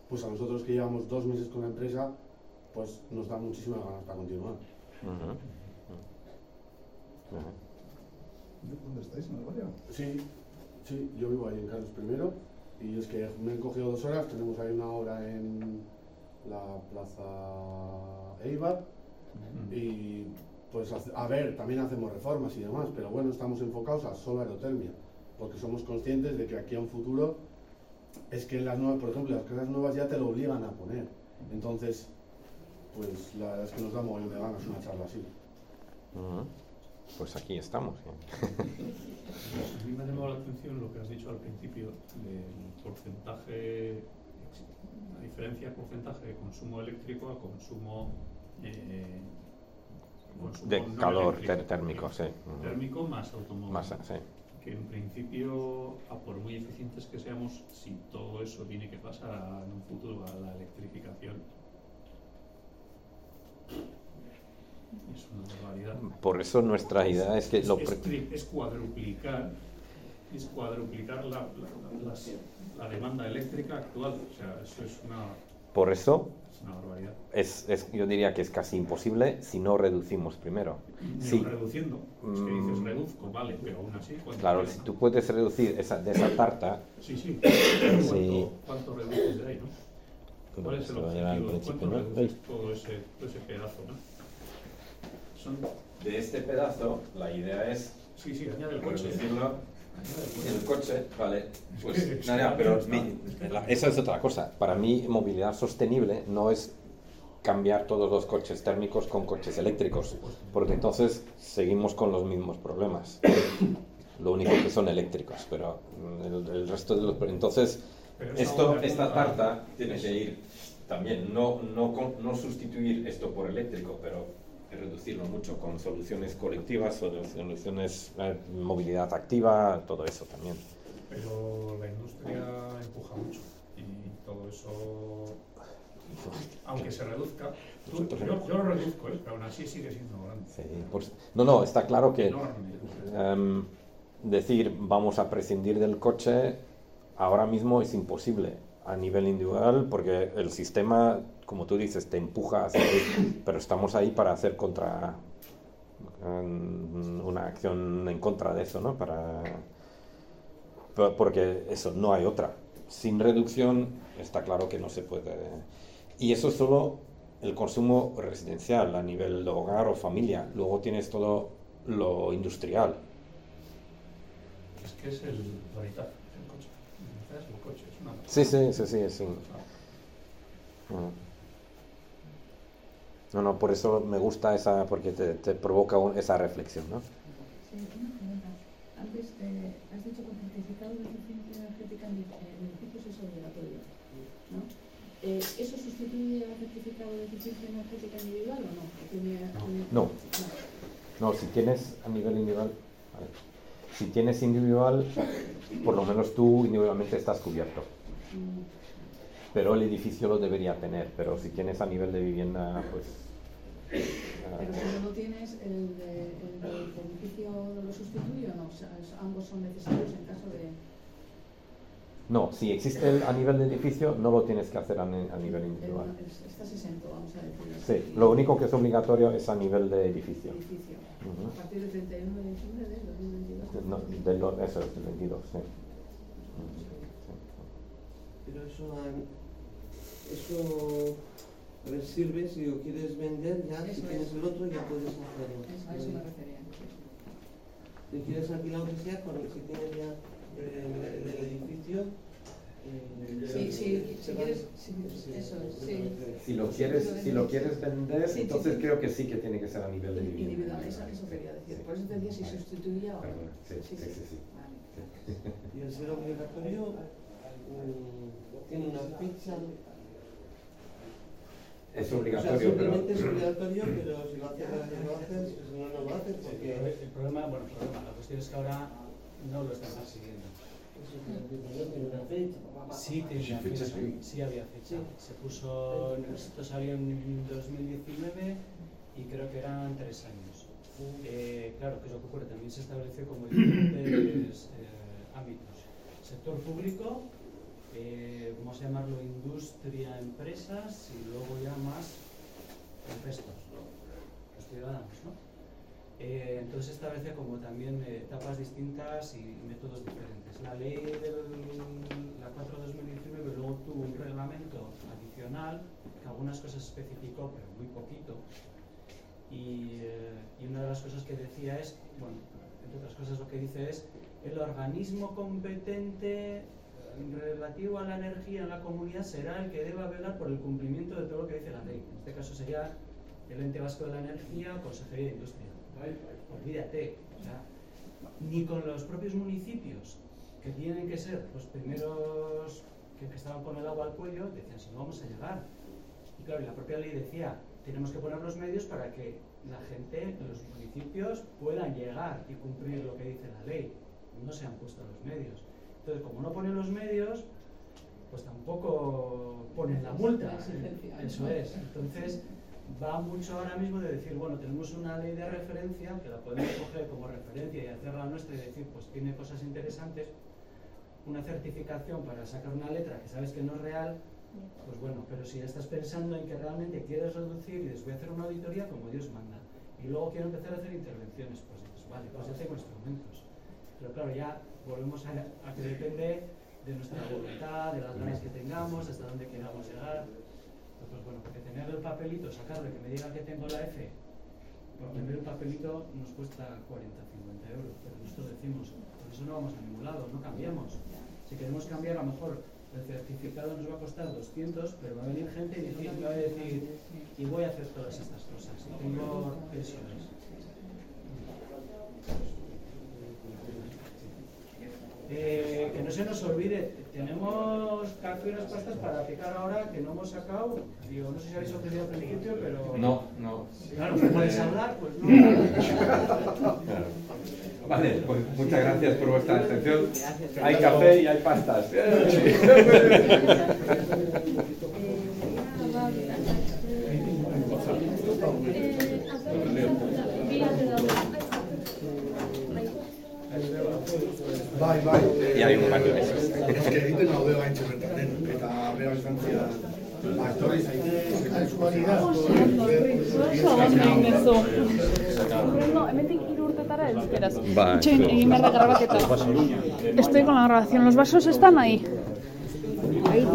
pues a nosotros que llevamos dos meses con la empresa, pues nos da muchísimas ganas para continuar. Uh -huh. ¿Dónde estáis? ¿En el barrio? Sí, sí, yo vivo ahí en Carlos I y es que me han cogido dos horas, tenemos ahí una hora en la plaza Eibar uh -huh. y pues a ver, también hacemos reformas y demás, pero bueno, estamos enfocados a solo aerotermia, porque somos conscientes de que aquí a un futuro es que las nuevas, por ejemplo, las casas nuevas ya te lo obligan a poner. Entonces, pues la verdad es que nos da muy de ganas una charla así. Uh -huh pues aquí estamos. A mí me ha llamado la atención lo que has dicho al principio del porcentaje, la diferencia porcentaje de consumo eléctrico a consumo, eh, consumo de no calor térmico, sí. Térmico más automóvil. Más, sí. Que en principio, a por muy eficientes que seamos, si todo eso tiene que pasar en un futuro a la electrificación, es una barbaridad. Por eso nuestra idea es, es que es, lo es, es, cuadruplicar es cuadruplicar la, la, la, la, demanda eléctrica actual. O sea, eso es una por eso es una barbaridad. Es, es, yo diría que es casi imposible si no reducimos primero. Sí. reduciendo. Es que dices reduzco, vale, pero aún así. Claro, si tú puedes reducir esa, de esa tarta. Sí, sí. sí. ¿Cuánto, ¿Cuánto reduces de ahí, no? ¿Cuál es el objetivo? ¿Cuánto reduces todo ese, todo ese pedazo, no? Son de este pedazo, la idea es sí, sí, añade el coche. Reducirlo el coche, vale. Pues nada, pero mi, la, esa es otra cosa. Para mí, movilidad sostenible no es cambiar todos los coches térmicos con coches eléctricos, porque entonces seguimos con los mismos problemas. Lo único que son eléctricos, pero el, el resto de los. Entonces, esto, esta tarta tiene que ir también, no, no, no sustituir esto por eléctrico, pero reducirlo mucho con soluciones colectivas, soluciones de movilidad activa, todo eso también. Pero la industria empuja mucho y todo eso, aunque se reduzca, tú, yo, yo, lo reduzco, ¿eh? pero aún así sigue siendo grande. Sí, pues, no, no, está claro que um, decir vamos a prescindir del coche ahora mismo es imposible a nivel individual porque el sistema como tú dices, te empuja hacia ahí, pero estamos ahí para hacer contra um, una acción en contra de eso, ¿no? Para, porque eso, no hay otra. Sin reducción está claro que no se puede. Y eso es solo el consumo residencial a nivel de hogar o familia. Luego tienes todo lo industrial. Es que es el. Sí, sí, sí, sí. sí. -huh. No, no, por eso me gusta esa, porque te, te provoca un- esa reflexión, ¿no? Sí, una pregunta. Antes eh, has dicho que el certificado de eficiencia energética en edi- en edificios es obligatorio, ¿no? Eh, ¿Eso sustituye al certificado de eficiencia energética individual o no? ¿O tiene- tiene- No. No, si tienes a nivel individual, vale. Si tienes individual, por lo menos tú individualmente estás cubierto. Pero el edificio lo debería tener, pero si tienes a nivel de vivienda, pues... Pero si no tienes, ¿el, de- el del edificio lo sustituye o no? O sea, ambos son necesarios en caso de... no, si existe el- a nivel de edificio, no lo tienes que hacer a, ni- a nivel individual. el- es- estás exento, vamos a decir. Sí, lo único que es obligatorio es a nivel de edificio. Edificio. Ujú. A partir del 31 de diciembre del 2022. No, de lo- eso es el 22, sí. Pero eso, eso a ver, sirve si lo quieres vender ya, si Eso tienes es. el otro ya puedes hacerlo. Eso- A eso me refería. Si quieres alquilar aunque sea, con, si tienes ya eh, el, edificio... Sí, sí, si se va- quieres, sí, eso es, sí. Si lo quieres, si lo quieres vender, Sí, entonces sí. creo que sí que tiene que ser a nivel de vivienda. Individual, eso, eso quería decir. Por eso te decía si sustituía o. Perdona, sí, sí, sí, sí. Vale. Y el ser obligatorio tiene una fecha. Es O sea, obligatorio, pero... simplemente es obligatorio, pero si lo haces, lo haces, si no, no lo haces, porque... el problema, bueno, el problema, la cuestión es que ahora no lo están persiguiendo. Sí, una fecha, fecha, sí. sí había fecha. Se puso, esto salió en 2019 y creo que eran tres años. Eh, claro, ¿qué es lo que ocurre? También se estableció como diferentes eh, ámbitos. Sector público, eh, vamos a llamarlo industria, empresas y luego ya más el resto, los ciudadanos, ¿no? Eh, entonces establece como también eh, etapas distintas y métodos diferentes. Ley de la 4-2019 luego tuvo un reglamento adicional que algunas cosas especificó, pero muy poquito. Y, eh, y una de las cosas que decía es, bueno, entre otras cosas lo que dice es, el organismo competente relativo a la energía en la comunidad será el que deba velar por el cumplimiento de todo lo que dice la ley. En este caso sería el ente vasco de la energía o Consejería de Industria. Olvídate, o sea, ni con los propios municipios, que tienen que ser los primeros que, que estaban con el agua al cuello, decían, si no vamos a llegar. Y claro, y la propia ley decía, tenemos que poner los medios para que la gente, los municipios, puedan llegar y cumplir lo que dice la ley. No se han puesto los medios. Entonces, como no ponen los medios, pues tampoco ponen la multa. Eso es. Entonces, va mucho ahora mismo de decir, bueno, tenemos una ley de referencia que la podemos coger como referencia y hacerla nuestra y decir, pues tiene cosas interesantes. Una certificación para sacar una letra que sabes que no es real, pues bueno, pero si ya estás pensando en que realmente quieres reducir y les voy a hacer una auditoría como Dios manda, y luego quiero empezar a hacer intervenciones, pues dices, vale, pues ya tengo instrumentos. Pero claro, ya volvemos a, a que depende de nuestra voluntad, de las ganas que tengamos, hasta dónde queramos llegar. Pues bueno, porque tener el papelito, sacarlo que me diga que tengo la F, por tener el papelito nos cuesta 40, 50 euros, pero nosotros decimos, por eso no vamos a ningún lado, no cambiamos. Si queremos cambiar, a lo mejor el certificado nos va a costar 200, pero va a venir gente y decir, va a decir, y voy a hacer todas estas cosas, y tengo pensiones. Eh, que no se nos olvide, tenemos café y unas pastas para picar ahora que no hemos sacado. Digo, no sé si habéis ofrecido al principio, pero. No, no. Claro, no podéis hablar, pues no. Vale, pues muchas gracias por vuestra atención. Hay café y hay pastas. Bai, bai. Y hay un baño de esos. Eske egiten daude gaintxe bertaten, eta bera ba, etorri zaite, da grabaketa. Estoy con la grabación. ¿Los vasos están ahí? Bai.